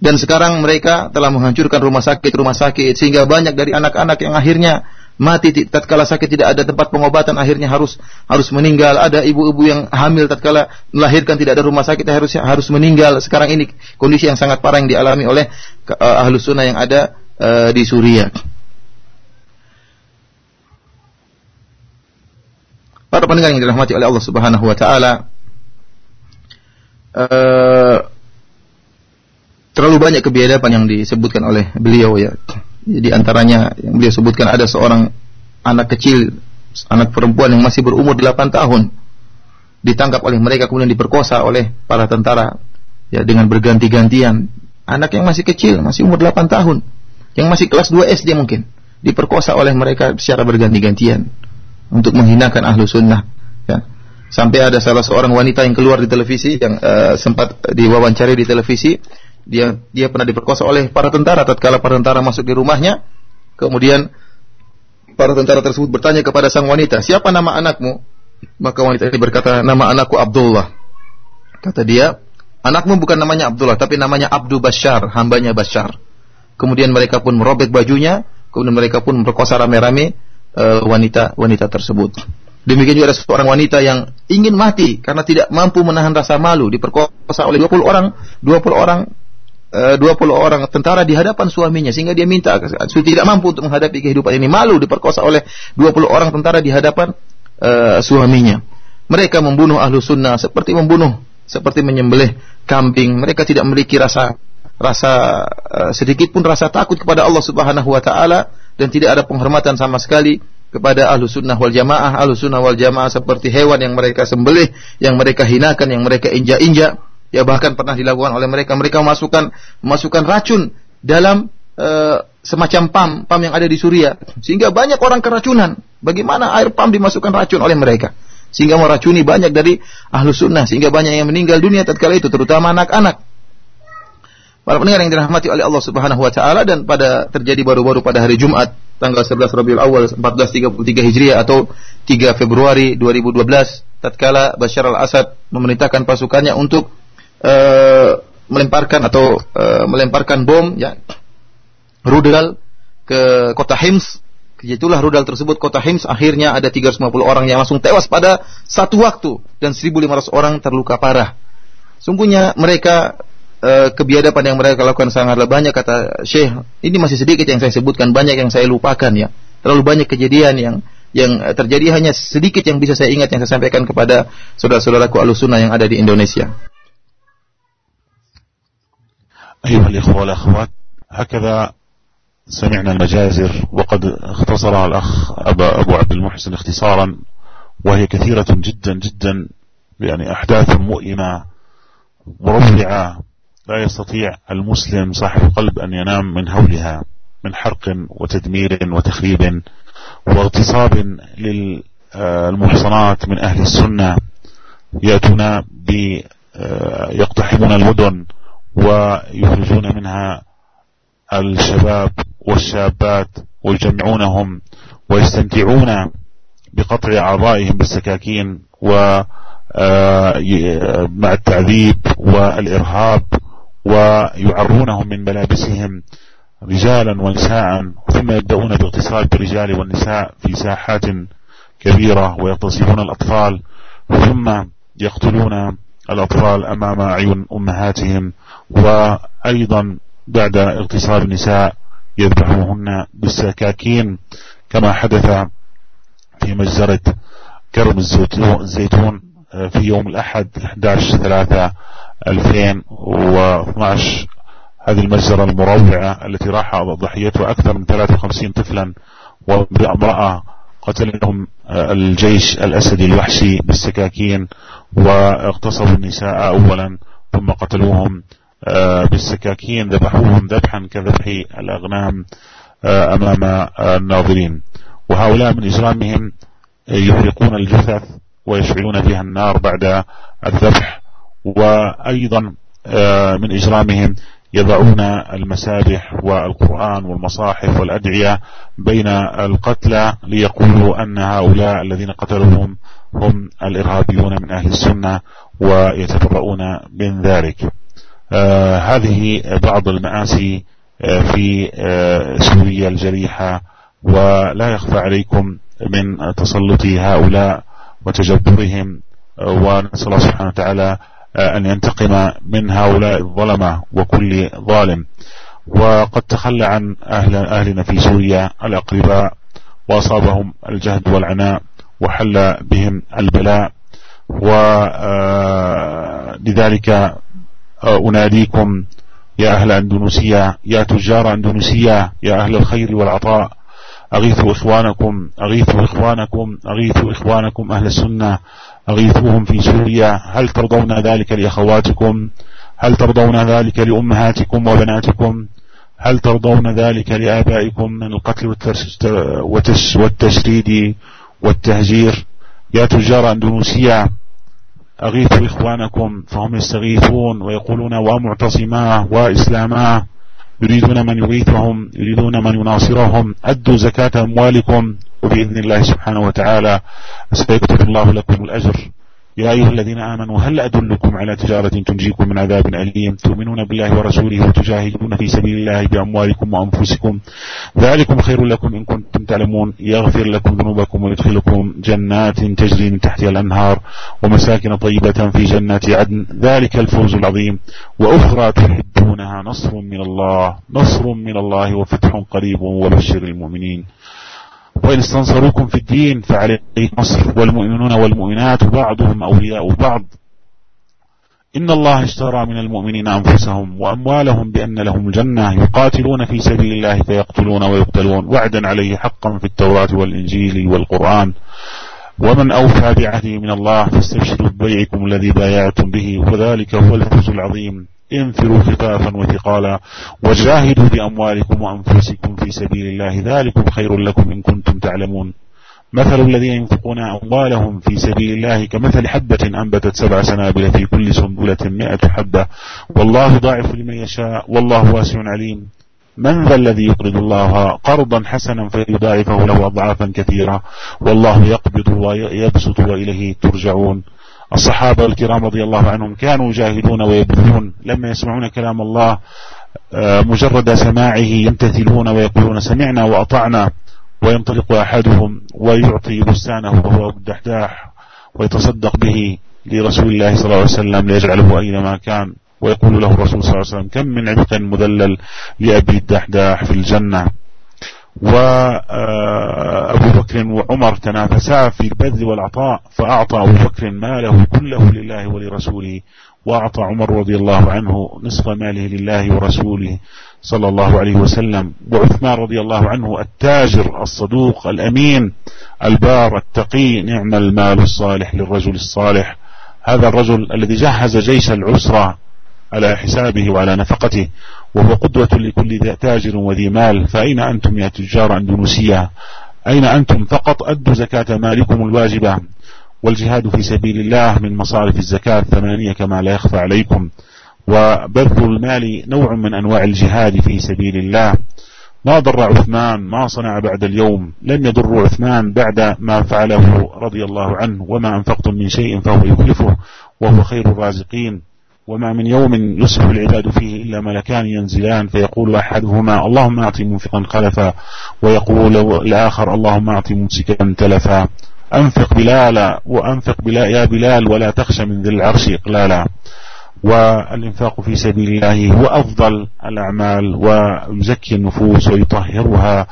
Dan sekarang mereka telah menghancurkan rumah sakit rumah sakit sehingga banyak dari anak-anak yang akhirnya mati tatkala sakit tidak ada tempat pengobatan akhirnya harus harus meninggal ada ibu-ibu yang hamil tatkala melahirkan tidak ada rumah sakit harus harus meninggal sekarang ini kondisi yang sangat parah yang dialami oleh uh, ahlus sunnah yang ada uh, di Suriah Para pendengar yang dirahmati oleh Allah Subhanahu wa taala uh, terlalu banyak kebiadaban yang disebutkan oleh beliau ya. Jadi antaranya yang beliau sebutkan ada seorang anak kecil, anak perempuan yang masih berumur 8 tahun ditangkap oleh mereka kemudian diperkosa oleh para tentara ya dengan berganti-gantian. Anak yang masih kecil, masih umur 8 tahun, yang masih kelas 2 SD mungkin, diperkosa oleh mereka secara berganti-gantian untuk menghinakan ahlu sunnah. Ya. Sampai ada salah seorang wanita yang keluar di televisi yang uh, sempat diwawancari di televisi, dia dia pernah diperkosa oleh para tentara tatkala para tentara masuk di rumahnya, kemudian para tentara tersebut bertanya kepada sang wanita, "Siapa nama anakmu?" Maka wanita ini berkata, "Nama anakku Abdullah." Kata dia, "Anakmu bukan namanya Abdullah, tapi namanya Abdul Bashar, hambanya Bashar." Kemudian mereka pun merobek bajunya, kemudian mereka pun memperkosa rame-rame uh, wanita wanita tersebut. Demikian juga ada seorang wanita yang ingin mati karena tidak mampu menahan rasa malu diperkosa oleh 20 orang, 20 orang uh, 20 orang tentara di hadapan suaminya sehingga dia minta sudah tidak mampu untuk menghadapi kehidupan ini malu diperkosa oleh 20 orang tentara di hadapan uh, suaminya. Mereka membunuh ahlu sunnah seperti membunuh seperti menyembelih kambing. Mereka tidak memiliki rasa rasa uh, sedikit pun rasa takut kepada Allah Subhanahu wa taala dan tidak ada penghormatan sama sekali kepada ahlu sunnah wal jamaah. Ahlu sunnah wal jamaah seperti hewan yang mereka sembelih yang mereka hinakan yang mereka injak-injak. Ya bahkan pernah dilakukan oleh mereka. Mereka memasukkan memasukkan racun dalam uh, semacam pam pam yang ada di Suriah. Sehingga banyak orang keracunan. Bagaimana air pam dimasukkan racun oleh mereka? Sehingga meracuni banyak dari ahlu sunnah. Sehingga banyak yang meninggal dunia tatkala itu terutama anak-anak Para pendengar yang dirahmati oleh Allah Subhanahu wa taala dan pada terjadi baru-baru pada hari Jumat tanggal 11 Rabiul Awal 1433 Hijriah atau 3 Februari 2012 tatkala Bashar al-Assad memerintahkan pasukannya untuk uh, melemparkan atau uh, melemparkan bom ya rudal ke kota Hims. Itulah rudal tersebut kota Hims. Akhirnya ada 350 orang yang langsung tewas pada satu waktu dan 1500 orang terluka parah. Sungguhnya mereka Eh, kebiadaban yang mereka lakukan sangatlah banyak kata Syekh. Ini masih sedikit yang saya sebutkan, banyak yang saya lupakan ya. Terlalu banyak kejadian yang yang terjadi hanya sedikit yang bisa saya ingat yang saya sampaikan kepada saudara-saudaraku alusuna yang ada di Indonesia. أيها الإخوة والأخوات هكذا سمعنا المجازر وقد اختصرها الأخ أبا أبو عبد المحسن اختصارا وهي كثيرة جدا جدا يعني أحداث مؤلمة مروعة لا يستطيع المسلم صاحب القلب أن ينام من هولها من حرق وتدمير وتخريب واغتصاب للمحصنات من أهل السنة يأتون يقتحمون المدن ويخرجون منها الشباب والشابات ويجمعونهم ويستمتعون بقطع أعضائهم بالسكاكين ومع التعذيب والإرهاب ويعرونهم من ملابسهم رجالا ونساء ثم يبدأون باغتصاب الرجال والنساء في ساحات كبيرة ويغتصبون الأطفال ثم يقتلون الأطفال أمام أعين أمهاتهم وأيضا بعد اغتصاب النساء يذبحوهن بالسكاكين كما حدث في مجزرة كرم الزيتون في يوم الأحد 11 3 2012 هذه المجزرة المروعة التي راح ضحيتها أكثر من 53 طفلا وامرأة قتلهم الجيش الأسدي الوحشي بالسكاكين واغتصبوا النساء أولا ثم قتلوهم بالسكاكين ذبحوهم ذبحا كذبح الأغنام أمام الناظرين. وهؤلاء من إجرامهم يحرقون الجثث ويشعلون فيها النار بعد الذبح وأيضا من إجرامهم يضعون المسابح والقرآن والمصاحف والأدعية بين القتلى ليقولوا أن هؤلاء الذين قتلوهم هم الإرهابيون من أهل السنة ويتبرؤون من ذلك. آه هذه بعض المآسي آه في آه سوريا الجريحة ولا يخفى عليكم من تسلط هؤلاء وتجبرهم ونسأل الله سبحانه وتعالى أن ينتقم من هؤلاء الظلمة وكل ظالم. وقد تخلى عن أهل أهلنا في سوريا الأقرباء وأصابهم الجهد والعناء وحل بهم البلاء. ولذلك أناديكم يا أهل أندونوسيا يا تجار أندونوسيا يا أهل الخير والعطاء. أغيثوا إخوانكم أغيثوا إخوانكم أغيثوا إخوانكم أهل السنة. أغيثوهم في سوريا. هل ترضون ذلك لأخواتكم؟ هل ترضون ذلك لأمهاتكم وبناتكم؟ هل ترضون ذلك لآبائكم من القتل والتشريد والتهجير؟ يا تجار أندونوسيا أغيثوا إخوانكم. فهم يستغيثون ويقولون ومعتصماه وإسلاماه يريدون من يغيثهم يريدون من يناصرهم. أدوا زكاة أموالكم. وبإذن الله سبحانه وتعالى سيكتب الله لكم الأجر. يا أيها الذين آمنوا هل أدلكم على تجارة تنجيكم من عذاب أليم؟ تؤمنون بالله ورسوله وتجاهدون في سبيل الله بأموالكم وأنفسكم. ذلكم خير لكم إن كنتم تعلمون. يغفر لكم ذنوبكم ويدخلكم جنات تجري من تحتها الأنهار ومساكن طيبة في جنات عدن. ذلك الفوز العظيم. وأخرى تحبونها نصر من الله. نصر من الله وفتح قريب وبشر المؤمنين. وإن استنصروكم في الدين فعليه نصر والمؤمنون والمؤمنات بعضهم أولياء بعض. إن الله اشترى من المؤمنين أنفسهم وأموالهم بأن لهم الجنة. يقاتلون في سبيل الله فيقتلون ويقتلون. وعدا عليه حقا في التوراة والإنجيل والقرآن. ومن أوفى بعهده من الله فاستبشروا ببيعكم الذي بايعتم به. وذلك هو الفوز العظيم. انفروا خفافا وثقالا وجاهدوا بأموالكم وأنفسكم في سبيل الله. ذلكم خير لكم إن كنتم تعلمون. مثل الذين ينفقون أموالهم في سبيل الله كمثل حبة أنبتت سبع سنابل في كل سنبلة مئة حبة. والله ضاعف لمن يشاء. والله واسع عليم. من ذا الذي يقرض الله قرضا حسنا فيضاعفه له أضعافا كثيرة. والله يقبض ويبسط وإليه ترجعون. الصحابة الكرام رضي الله عنهم كانوا يجاهدون ويبذلون لما يسمعون كلام الله مجرد سماعه يمتثلون ويقولون سمعنا وأطعنا وينطلق أحدهم ويعطي بستانه وهو الدحداح ويتصدق به لرسول الله صلى الله عليه وسلم ليجعله أينما كان. ويقول له الرسول صلى الله عليه وسلم كم من عبق مذلل لأبي الدحداح في الجنة؟ وأبو بكر وعمر تنافسا في البذل والعطاء فأعطى أبو بكر ماله كله لله ولرسوله وأعطى عمر رضي الله عنه نصف ماله لله ورسوله صلى الله عليه وسلم وعثمان رضي الله عنه التاجر الصدوق الأمين البار التقي نعم المال الصالح للرجل الصالح. هذا الرجل الذي جهز جيش العسرة على حسابه وعلى نفقته وهو قدوة لكل تاجر وذي مال. فأين أنتم يا تجار أندونوسيا أين أنتم؟ فقط أدوا زكاة مالكم الواجبة. والجهاد في سبيل الله من مصارف الزكاة ثمانية كما لا يخفى عليكم. وبذل المال نوع من أنواع الجهاد في سبيل الله. ما ضر عثمان ما صنع بعد اليوم. لم يضر عثمان بعد ما فعله رضي الله عنه. وما أنفقتم من شيء فهو يخلفه وهو خير الرازقين. وما من يوم يصبح العباد فيه إلا ملكان ينزلان فيقول أحدهما اللهم أعطي منفقا خلفا ويقول الآخر اللهم أعطي ممسكا تلفا. أنفق بلالا وأنفق بلا يا بلال ولا تخشى من ذي العرش إقلالا. والإنفاق في سبيل الله هو أفضل الأعمال ويزكي النفوس ويطهرها.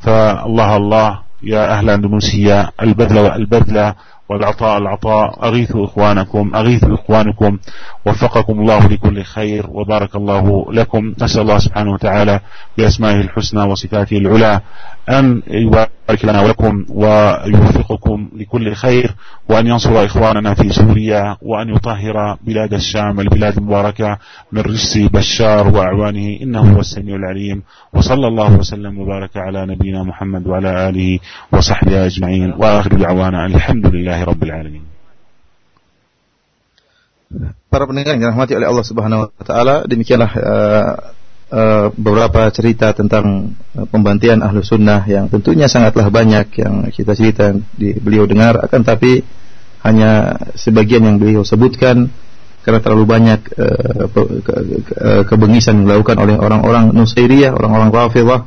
فالله الله يا أهل أندونيسيا البذل والبذل والعطاء العطاء أغيثوا إخوانكم أغيثوا إخوانكم. وفقكم الله لكل خير وبارك الله لكم. نسأل الله سبحانه وتعالى بأسمائه الحسنى وصفاته العلى أن يبارك لنا ولكم ويوفقكم لكل خير وأن ينصر إخواننا في سوريا وأن يطهر بلاد الشام البلاد المباركة من رجس بشار وأعوانه. إنه هو السميع العليم. وصلى الله وسلم وبارك على نبينا محمد وعلى آله وصحبه أجمعين. وآخر دعوانا الحمد لله رب العالمين. Para pendengar yang dirahmati oleh Allah Subhanahu wa taala, demikianlah uh, uh, beberapa cerita tentang uh, pembantian ahlu sunnah yang tentunya sangatlah banyak yang kita cerita di beliau dengar. Akan tapi hanya sebagian yang beliau sebutkan karena terlalu banyak uh, ke, ke, ke, kebengisan dilakukan oleh orang-orang Nusairiyah, orang-orang Rafidhah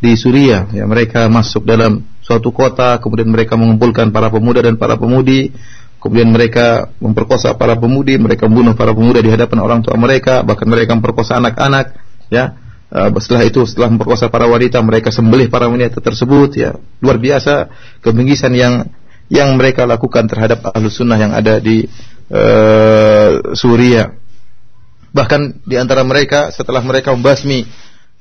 di Suriah. Ya, mereka masuk dalam suatu kota, kemudian mereka mengumpulkan para pemuda dan para pemudi, kemudian mereka memperkosa para pemudi, mereka membunuh para pemuda di hadapan orang tua mereka, bahkan mereka memperkosa anak-anak, ya. Uh, setelah itu setelah memperkosa para wanita mereka sembelih para wanita tersebut ya luar biasa kebengisan yang yang mereka lakukan terhadap ahlu sunnah yang ada di uh, Suriah. Bahkan di antara mereka setelah mereka membasmi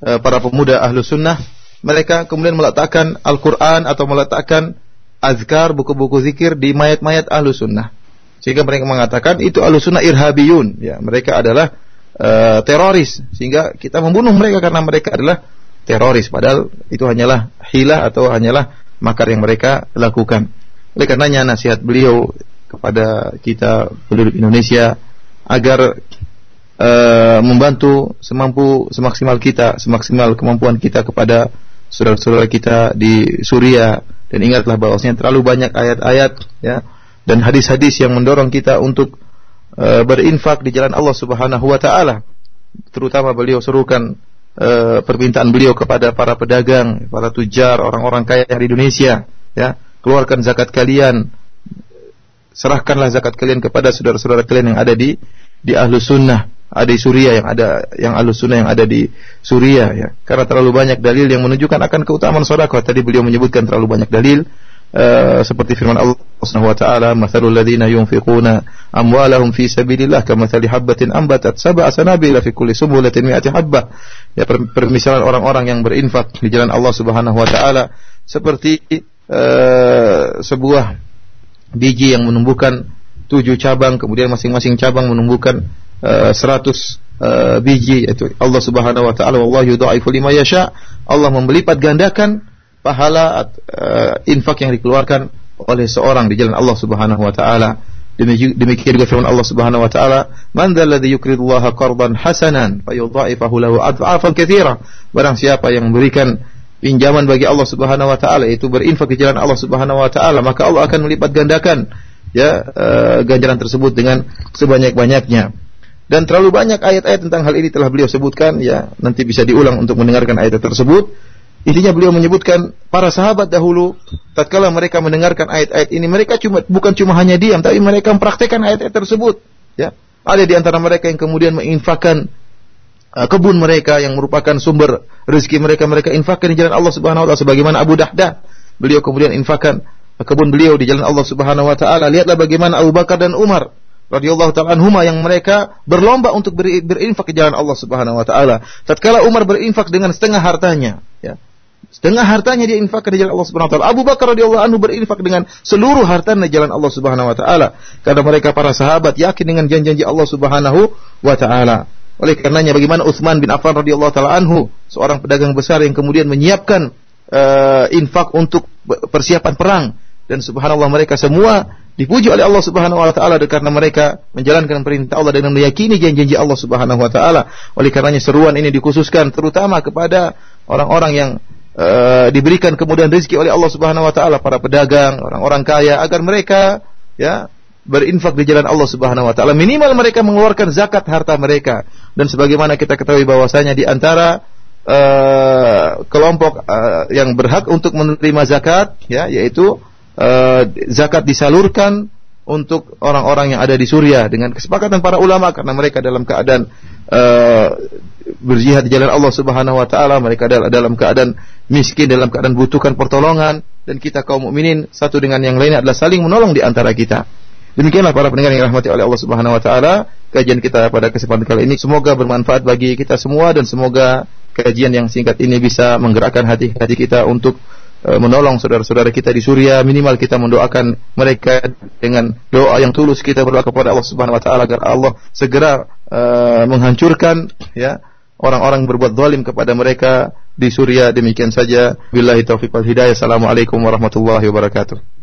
uh, para pemuda ahlu sunnah, mereka kemudian meletakkan Al-Quran atau meletakkan azkar, buku-buku zikir di mayat-mayat ahlu sunnah. Sehingga mereka mengatakan itu ahlu sunnah irhabiyun. Ya, mereka adalah uh, teroris. Sehingga kita membunuh mereka karena mereka adalah teroris. Padahal itu hanyalah hilah atau hanyalah makar yang mereka lakukan. Oleh karenanya nasihat beliau kepada kita penduduk Indonesia agar uh, membantu semampu semaksimal kita, semaksimal kemampuan kita kepada saudara-saudara kita di Suriah dan ingatlah bahwasanya terlalu banyak ayat-ayat ya dan hadis-hadis yang mendorong kita untuk uh, berinfak di jalan Allah Subhanahu wa taala. Terutama beliau serukan uh, permintaan beliau kepada para pedagang, para tujar, orang-orang kaya di Indonesia ya, keluarkan zakat kalian. Serahkanlah zakat kalian kepada saudara-saudara kalian yang ada di di ahlu sunnah. Ada di Suriah yang ada yang ahlu sunnah yang ada di Suriah ya. Karena terlalu banyak dalil yang menunjukkan akan keutamaan sedekah tadi beliau menyebutkan terlalu banyak dalil uh, seperti firman Allah Subhanahu wa taala mathalul ladzina yunfiquna amwalahum fi sabilillah kamathali habatin ambatat sab'a sanabila fi kulli subulatin mi'ati habbah ya permisalan orang-orang yang berinfak di jalan Allah Subhanahu wa taala seperti uh, sebuah biji yang menumbuhkan tujuh cabang, kemudian masing-masing cabang menumbuhkan uh, seratus uh, biji yaitu Allah Subhanahu wa taala wallahu yudhaifu lima yasha. Allah membelipat gandakan pahala uh, infak yang dikeluarkan oleh seorang di jalan Allah Subhanahu wa taala. Demikian juga firman Allah Subhanahu wa taala, "Man dzalladzi yuqridullaha qardan hasanan fayudha'ifahu lahu adha'afan katsira." Barang siapa yang memberikan pinjaman bagi Allah Subhanahu wa taala itu berinfak di jalan Allah Subhanahu wa taala maka Allah akan melipat gandakan ya uh, ganjaran tersebut dengan sebanyak-banyaknya dan terlalu banyak ayat-ayat tentang hal ini telah beliau sebutkan ya nanti bisa diulang untuk mendengarkan ayat tersebut intinya beliau menyebutkan para sahabat dahulu tatkala mereka mendengarkan ayat-ayat ini mereka cuma bukan cuma hanya diam tapi mereka mempraktekkan ayat-ayat tersebut. Ya. Ada di antara mereka yang kemudian menginfakkan uh, kebun mereka yang merupakan sumber rezeki mereka mereka infakkan di jalan Allah Subhanahu wa taala sebagaimana Abu Dahdah. Beliau kemudian infakkan kebun beliau di jalan Allah Subhanahu wa taala. Lihatlah bagaimana Abu Bakar dan Umar radhiyallahu taala anhuma yang mereka berlomba untuk ber, berinfak di jalan Allah Subhanahu wa taala. Tatkala Umar berinfak dengan setengah hartanya ya Setengah hartanya dia infakkan di jalan Allah Subhanahu wa taala. Abu Bakar radhiyallahu anhu berinfak dengan seluruh hartanya di jalan Allah Subhanahu wa taala. Karena mereka para sahabat yakin dengan janji-janji Allah Subhanahu wa taala. Oleh karenanya bagaimana Utsman bin Affan radhiyallahu taala anhu, seorang pedagang besar yang kemudian menyiapkan uh, infak untuk persiapan perang dan subhanallah mereka semua dipuji oleh Allah Subhanahu wa taala karena mereka menjalankan perintah Allah dengan meyakini janji-janji Allah Subhanahu wa taala. Oleh karenanya seruan ini dikhususkan terutama kepada orang-orang yang uh, diberikan kemudian rezeki oleh Allah Subhanahu wa taala, para pedagang, orang-orang kaya agar mereka ya berinfak di jalan Allah Subhanahu wa taala. Minimal mereka mengeluarkan zakat harta mereka. Dan sebagaimana kita ketahui bahwasanya di antara uh, kelompok uh, yang berhak untuk menerima zakat ya yaitu uh, zakat disalurkan untuk orang-orang yang ada di Suriah dengan kesepakatan para ulama karena mereka dalam keadaan uh, berjihad di jalan Allah Subhanahu wa taala, mereka adalah dalam keadaan miskin, dalam keadaan butuhkan pertolongan dan kita kaum mukminin satu dengan yang lainnya adalah saling menolong di antara kita. Demikianlah para pendengar yang dirahmati oleh Allah Subhanahu wa taala, kajian kita pada kesempatan kali ini semoga bermanfaat bagi kita semua dan semoga kajian yang singkat ini bisa menggerakkan hati-hati kita untuk menolong saudara-saudara kita di Suriah minimal kita mendoakan mereka dengan doa yang tulus kita berdoa kepada Allah Subhanahu wa taala agar Allah segera uh, menghancurkan ya orang-orang berbuat zalim kepada mereka di Suriah demikian saja. Billahi taufiq wal hidayah. Assalamualaikum warahmatullahi wabarakatuh